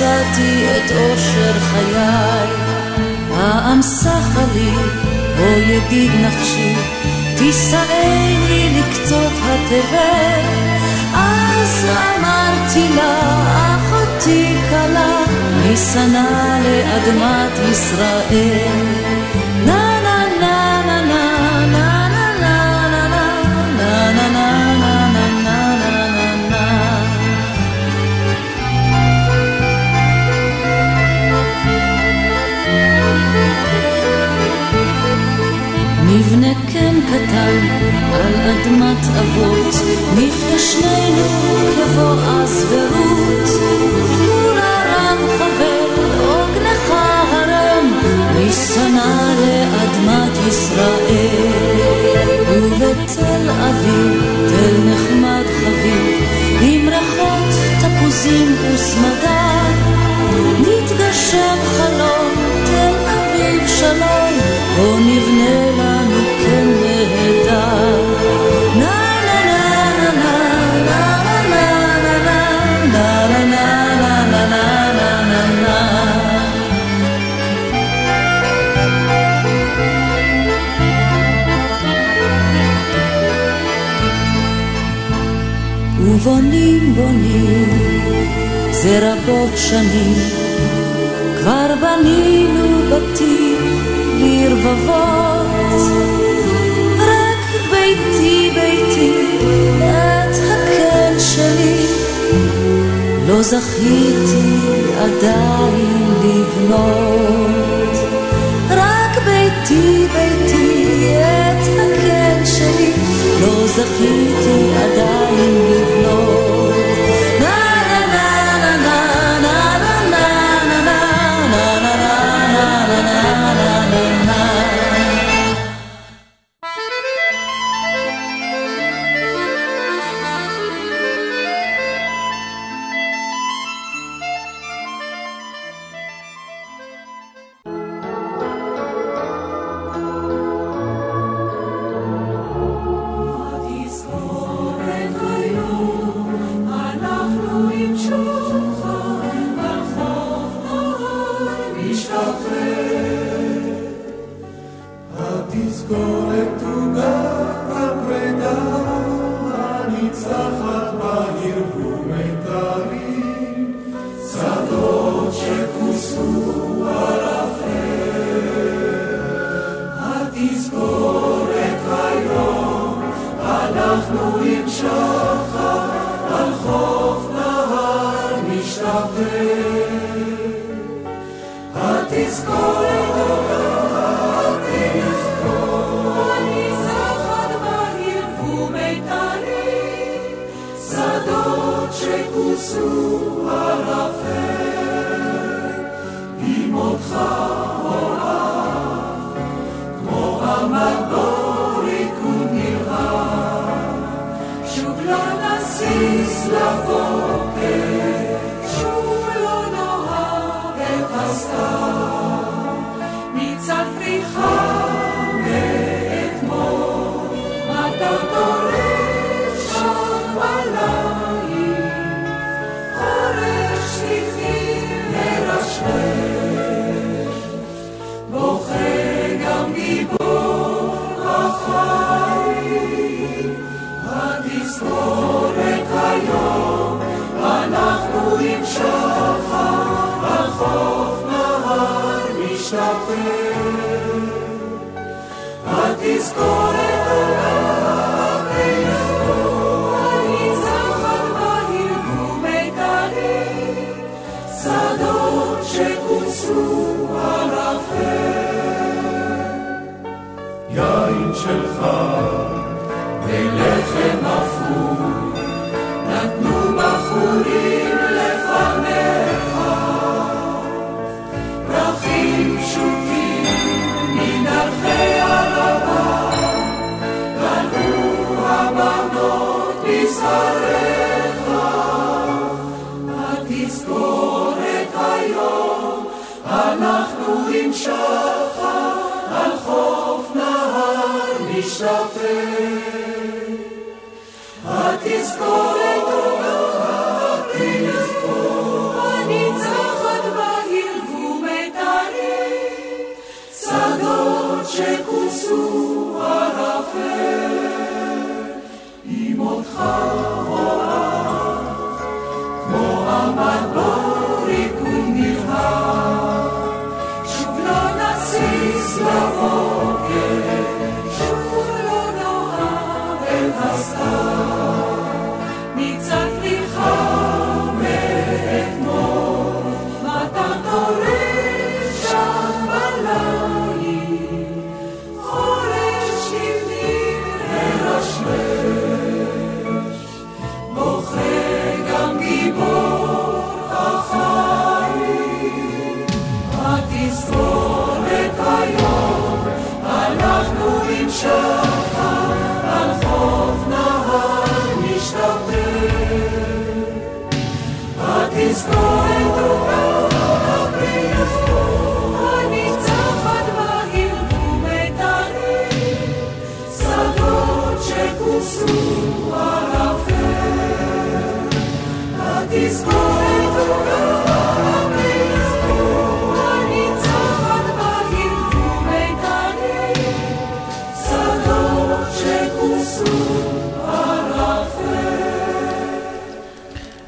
מצאתי את אושר חיי. סחה לי, או ידיד נפשי, תישאני לקצות התבל. אז אמרתי לה, אחותי כלה, משנא לאדמת ישראל. קטן על אדמת אבות, נפגשנו כבוא אז ורות. ולרב חבר עוגנך הרם, משנא לאדמת ישראל. ובתל אביב, תל נחמד חביב, עם ריחות תפוזים וסמדה בתים בונים, זה רבות שנים, כבר בנינו בתים לרבבות. רק ביתי ביתי, את הקן שלי, לא זכיתי עדיין לבנות. רק ביתי ביתי, את הקן שלי, לא זכיתי עדיין לבנות.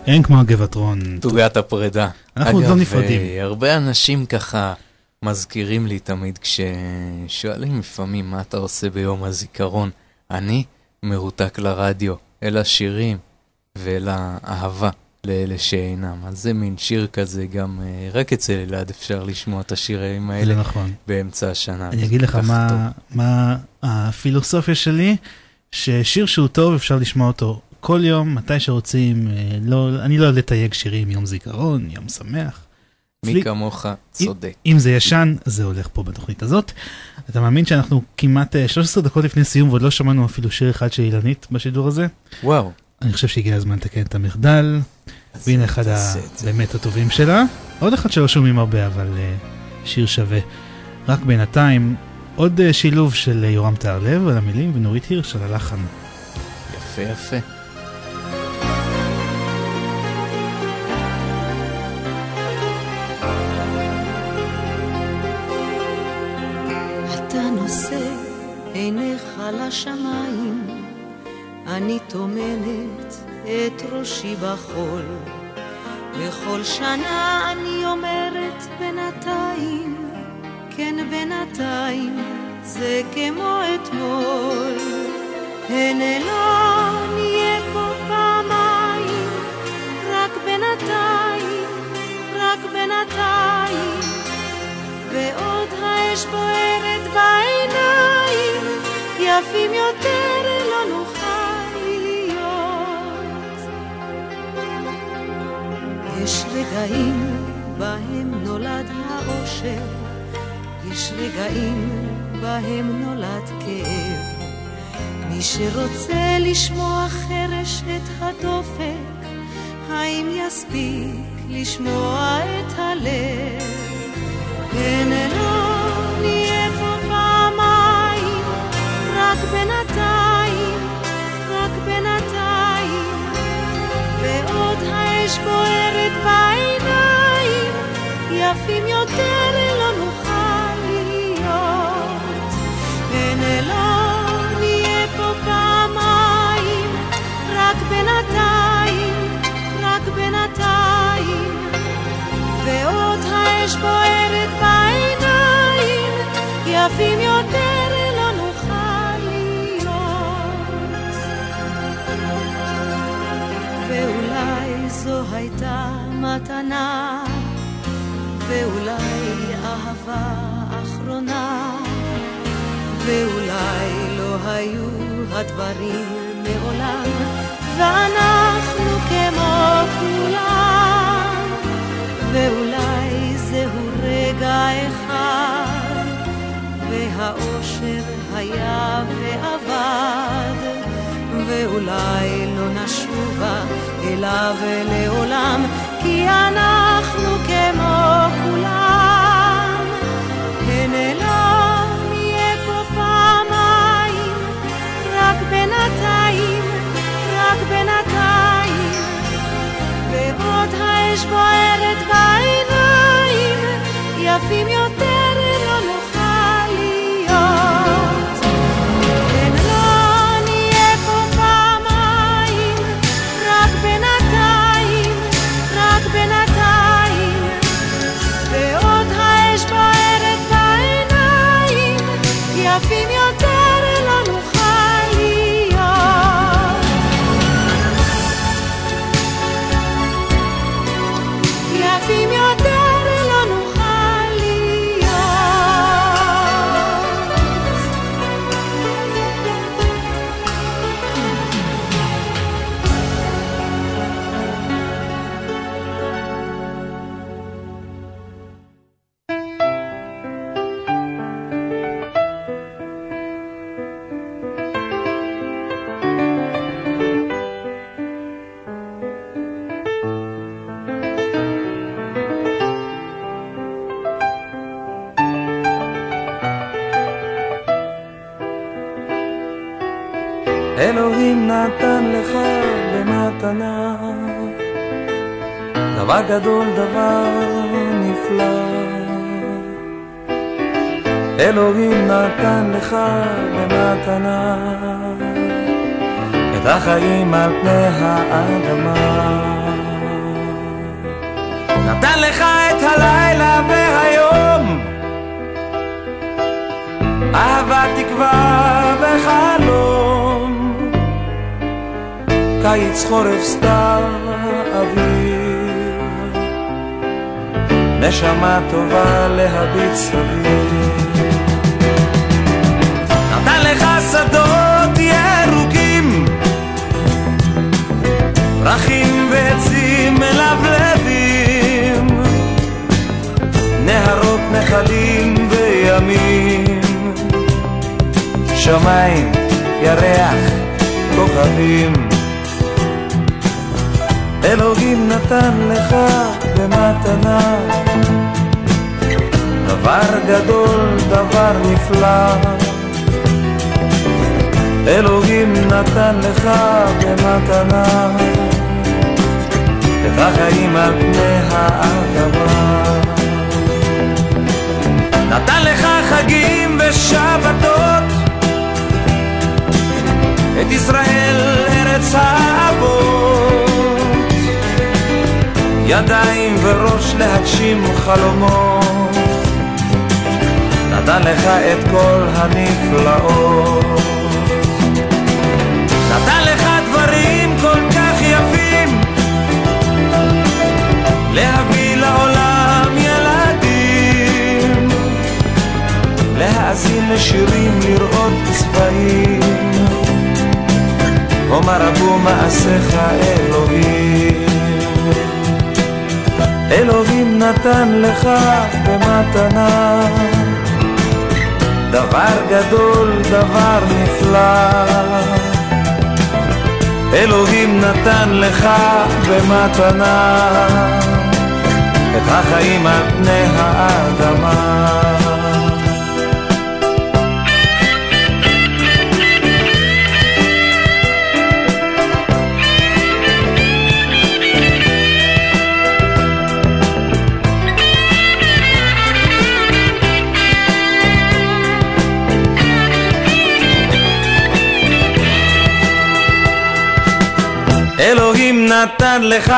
אין כמו הגבעתרון. תוגת הפרידה. אנחנו עוד לא נפרדים. אגב, הרבה אנשים ככה מזכירים לי תמיד כששואלים לפעמים מה אתה עושה ביום הזיכרון. אני מרותק לרדיו, אל השירים ואל האהבה לאלה שאינם. אז זה מין שיר כזה, גם אה, רק אצל אלעד אפשר לשמוע את השירים האלה. נכון. באמצע השנה. אני אגיד לך מה, טוב. מה הפילוסופיה שלי, ששיר שהוא טוב אפשר לשמוע אותו כל יום, מתי שרוצים, אה, לא, אני לא לתייג שירים, יום זיכרון, יום שמח. מי אצלי- כמוך צודק. אם זה ישן, זה הולך פה בתוכנית הזאת. אתה מאמין שאנחנו כמעט אה, 13 דקות לפני סיום ועוד לא שמענו אפילו שיר אחד של אילנית בשידור הזה? וואו. אני חושב שהגיע הזמן לתקן את המחדל, והנה אחד ה... באמת הטובים שלה. עוד אחד שלא שומעים הרבה, אבל uh, שיר שווה. רק בינתיים, עוד uh, שילוב של uh, יורם טהרלב על המילים ונורית הירש על הלחן. יפה יפה. עיניך לשמיים, אני טומנת את ראשי בחול. בכל שנה אני אומרת בינתיים, כן בינתיים, זה כמו אתמול. הנה לא נהיה פה פעמיים, רק בינתיים, רק בינתיים. ועוד האש בוערת בעיניים, יפים יותר יש רגעים בהם נולד האושר, יש רגעים בהם נולד כאב. מי שרוצה לשמוע חרש את הדופק, האם יספיק לשמוע את הלב? הנה לא האש בוערת בעיניים, יפים יותר לא נוכל להיות. הנה לא נהיה פה פעמיים, רק בינתיים, רק בינתיים. ועוד האש בוערת בעיניים, יפים יותר זו הייתה מתנה, ואולי אהבה אחרונה, ואולי לא היו הדברים מעולם, ואנחנו כמו כולם. ואולי זהו רגע אחד, והאושר היה ואבד, ואולי לא נשובה אליו לעולם, כי אנחנו כמו כולם. הנה לא נהיה פה פעמיים, רק בינתיים, רק בינתיים. ועוד האש בוערת במתנה דבר גדול, דבר נפלא. אלוהים נתן לך במתנה את החיים על פני האדמה. נתן לך את הלילה והיום אהבה, תקווה קיץ, חורף, סתיו, אביב נשמה טובה להביט סביב. נתן לך שדות ירוקים פרחים ועצים מלבלבים נהרות נחלים וימים. שמיים, ירח, כוכבים אלוהים נתן לך במתנה. דבר גדול, דבר נפלא. אלוהים נתן לך במתנה. את החיים על פני האדמה. נתן לך חגים ושבתות. את ישראל ארץ האבות ידיים וראש להגשים חלומות. נתן לך את כל הנפלאות. נתן לך דברים כל כך יפים. להביא לעולם ילדים. להאזין לשירים לראות צבעים. אומר רבו מעשיך אלוהים אלוהים נתן לך במתנה. דבר גדול, דבר נפלא. אלוהים נתן לך במתנה. את החיים על פני האדמה נתן לך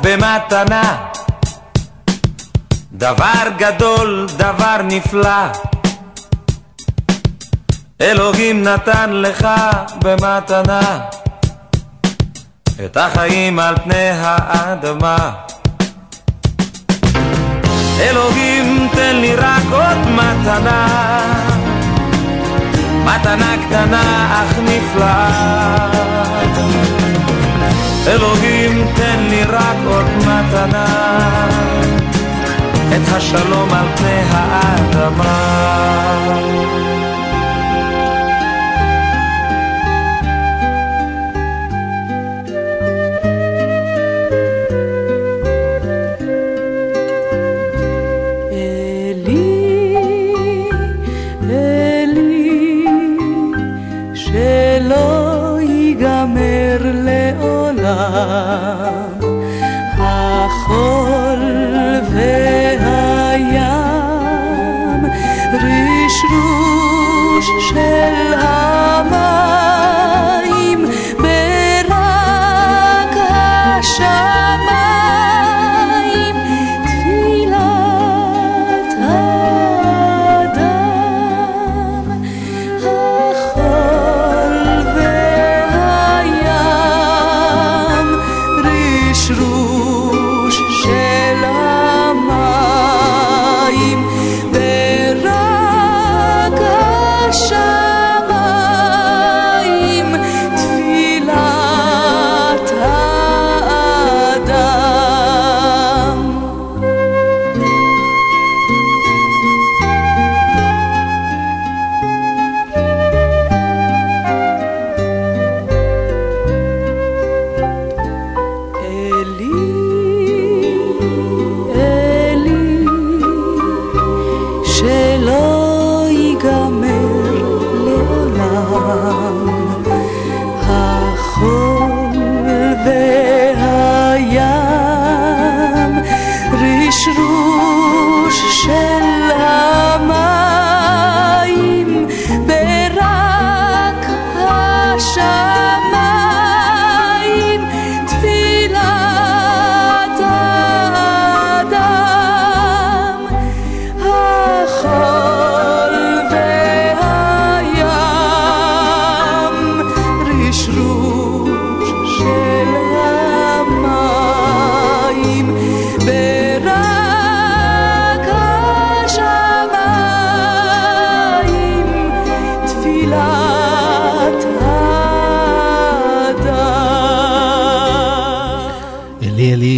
במתנה. דבר גדול, דבר נפלא. אלוהים נתן לך במתנה. את החיים על פני האדמה. אלוהים תן לי רק עוד מתנה. מתנה קטנה אך נפלאה אלוהים תן לי רק עוד מתנה. את השלום על פני האדמה love.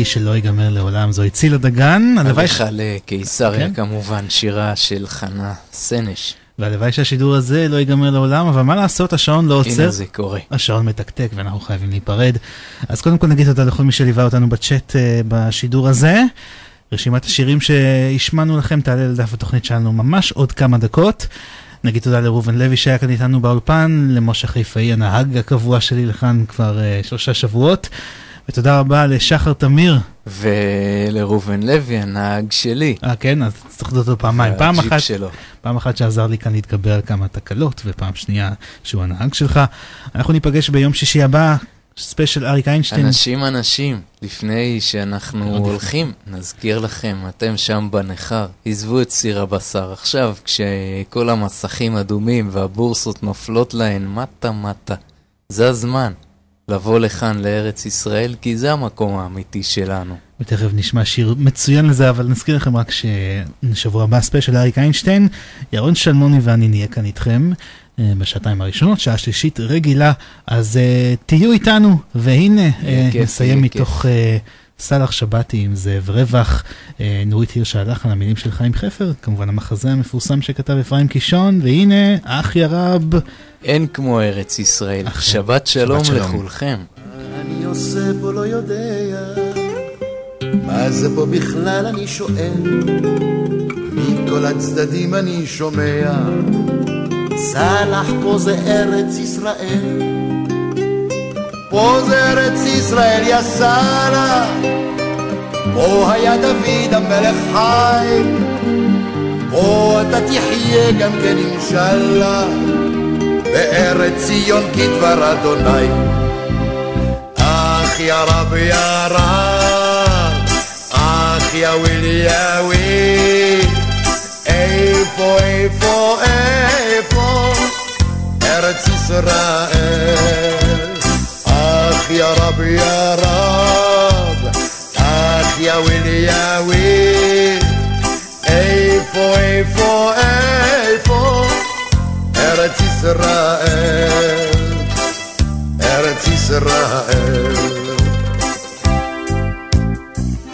שלא ייגמר לעולם, זו הצילה דגן. עליך לקיסריה כן? כמובן, שירה של חנה סנש. והלוואי שהשידור הזה לא ייגמר לעולם, אבל מה לעשות, השעון לא עוצר. הנה זה קורה. השעון מתקתק ואנחנו חייבים להיפרד. אז קודם כל נגיד תודה לכל מי שליווה אותנו בצ'אט uh, בשידור הזה. רשימת השירים שהשמענו לכם תעלה לדף התוכנית שלנו ממש עוד כמה דקות. נגיד תודה לראובן לוי שהיה כאן איתנו באולפן, למשה חיפאי הנהג הקבוע שלי לכאן כבר uh, שלושה שבועות. ותודה רבה לשחר תמיר. ולראובן לוי, הנהג שלי. אה, כן? אז צריך לדעת אותו פעמיים. פעם אחת, שלו. פעם אחת שעזר לי כאן להתגבר על כמה תקלות, ופעם שנייה שהוא הנהג שלך. אנחנו ניפגש ביום שישי הבא, ספיישל אריק איינשטיין. אנשים אנשים, לפני שאנחנו הולכים, נזכיר לכם, אתם שם בנכר, עזבו את סיר הבשר. עכשיו, כשכל המסכים אדומים והבורסות נופלות להן מטה מטה, זה הזמן. לבוא לכאן לארץ ישראל, כי זה המקום האמיתי שלנו. ותכף נשמע שיר מצוין לזה, אבל נזכיר לכם רק ששבוע הבא ספיישל אריק איינשטיין, ירון שלמוני ואני נהיה כאן איתכם. אה, בשעתיים הראשונות, שעה שלישית רגילה, אז uh, תהיו איתנו, והנה uh, נסיים מתוך uh, סאלח שבתי עם זאב רווח, uh, נורית הירש הלך על המילים של חיים חפר, כמובן המחזה המפורסם שכתב אפרים קישון, והנה, אח ירב. אין כמו ארץ ישראל, שבת שלום, לכולכם. אני עושה פה לא יודע, מה זה פה בכלל אני שואל, מכל הצדדים אני שומע. סלח פה זה ארץ ישראל. פה זה ארץ ישראל, יא סלח. פה היה דוד המלך חי. פה אתה תחיה גם כן אינשאללה. בארץ ציון כדבר אדוני. أخ يا رب يا رب, أخ يا ويل يا ويل. איפה איפה איפה ארץ ישראל أخ يا رب يا رب أخ يا ويل يا ويل איפה איפה איפה ארץ ישראל ארץ ישראל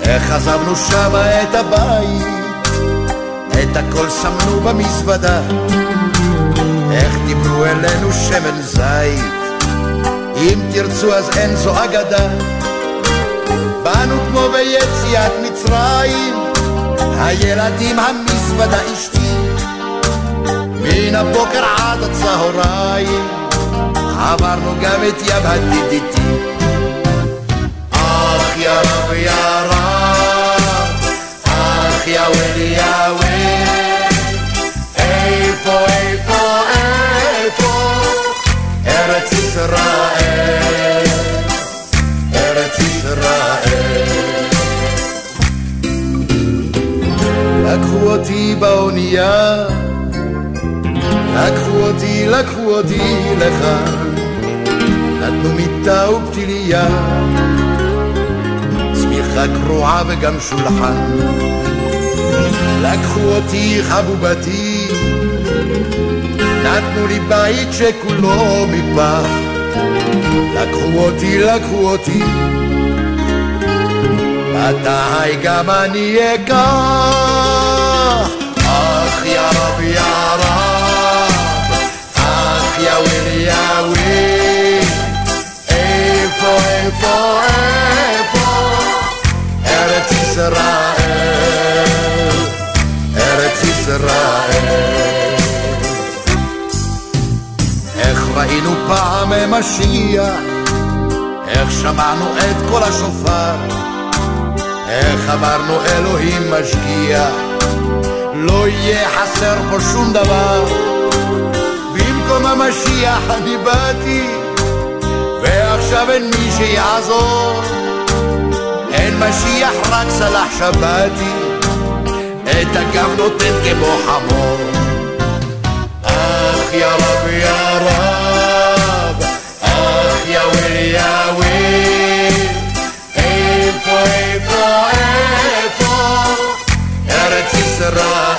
איך עזבנו שמה את הבית את הכל שמנו במזוודה, איך דיברו אלינו שמן זית, אם תרצו אז אין זו אגדה. באנו כמו ביציאת מצרים, הילדים המזוודה אשתי, מן הבוקר עד הצהריים, עברנו גם את ים הדידיתי. אך יא רב יא רב, אך יא ולי יא ולי ישראל, ארץ ישראל. לקחו אותי באונייה, לקחו אותי, לקחו אותי לכאן, נתנו מיטה ופתיליה, צמיחה קרועה וגם שולחן. לקחו אותי חבובתי, נתנו לי בית שכולו מפח, לקחו אותי, לקחו אותי, מתי גם אני אקח? أخ يا رب يا رب, أخ يا ويل يا ويل, איפה איפה איפה ארץ ישראל, ארץ ישראל ראינו פעם משיח, איך שמענו את קול השופר, איך אמרנו אלוהים משגיח, לא יהיה חסר פה שום דבר. במקום המשיח אני באתי, ועכשיו אין מי שיעזור. אין משיח רק סלח שבתי, את הגב נותן כמו חמור. אך יא רב יא רב ישראל.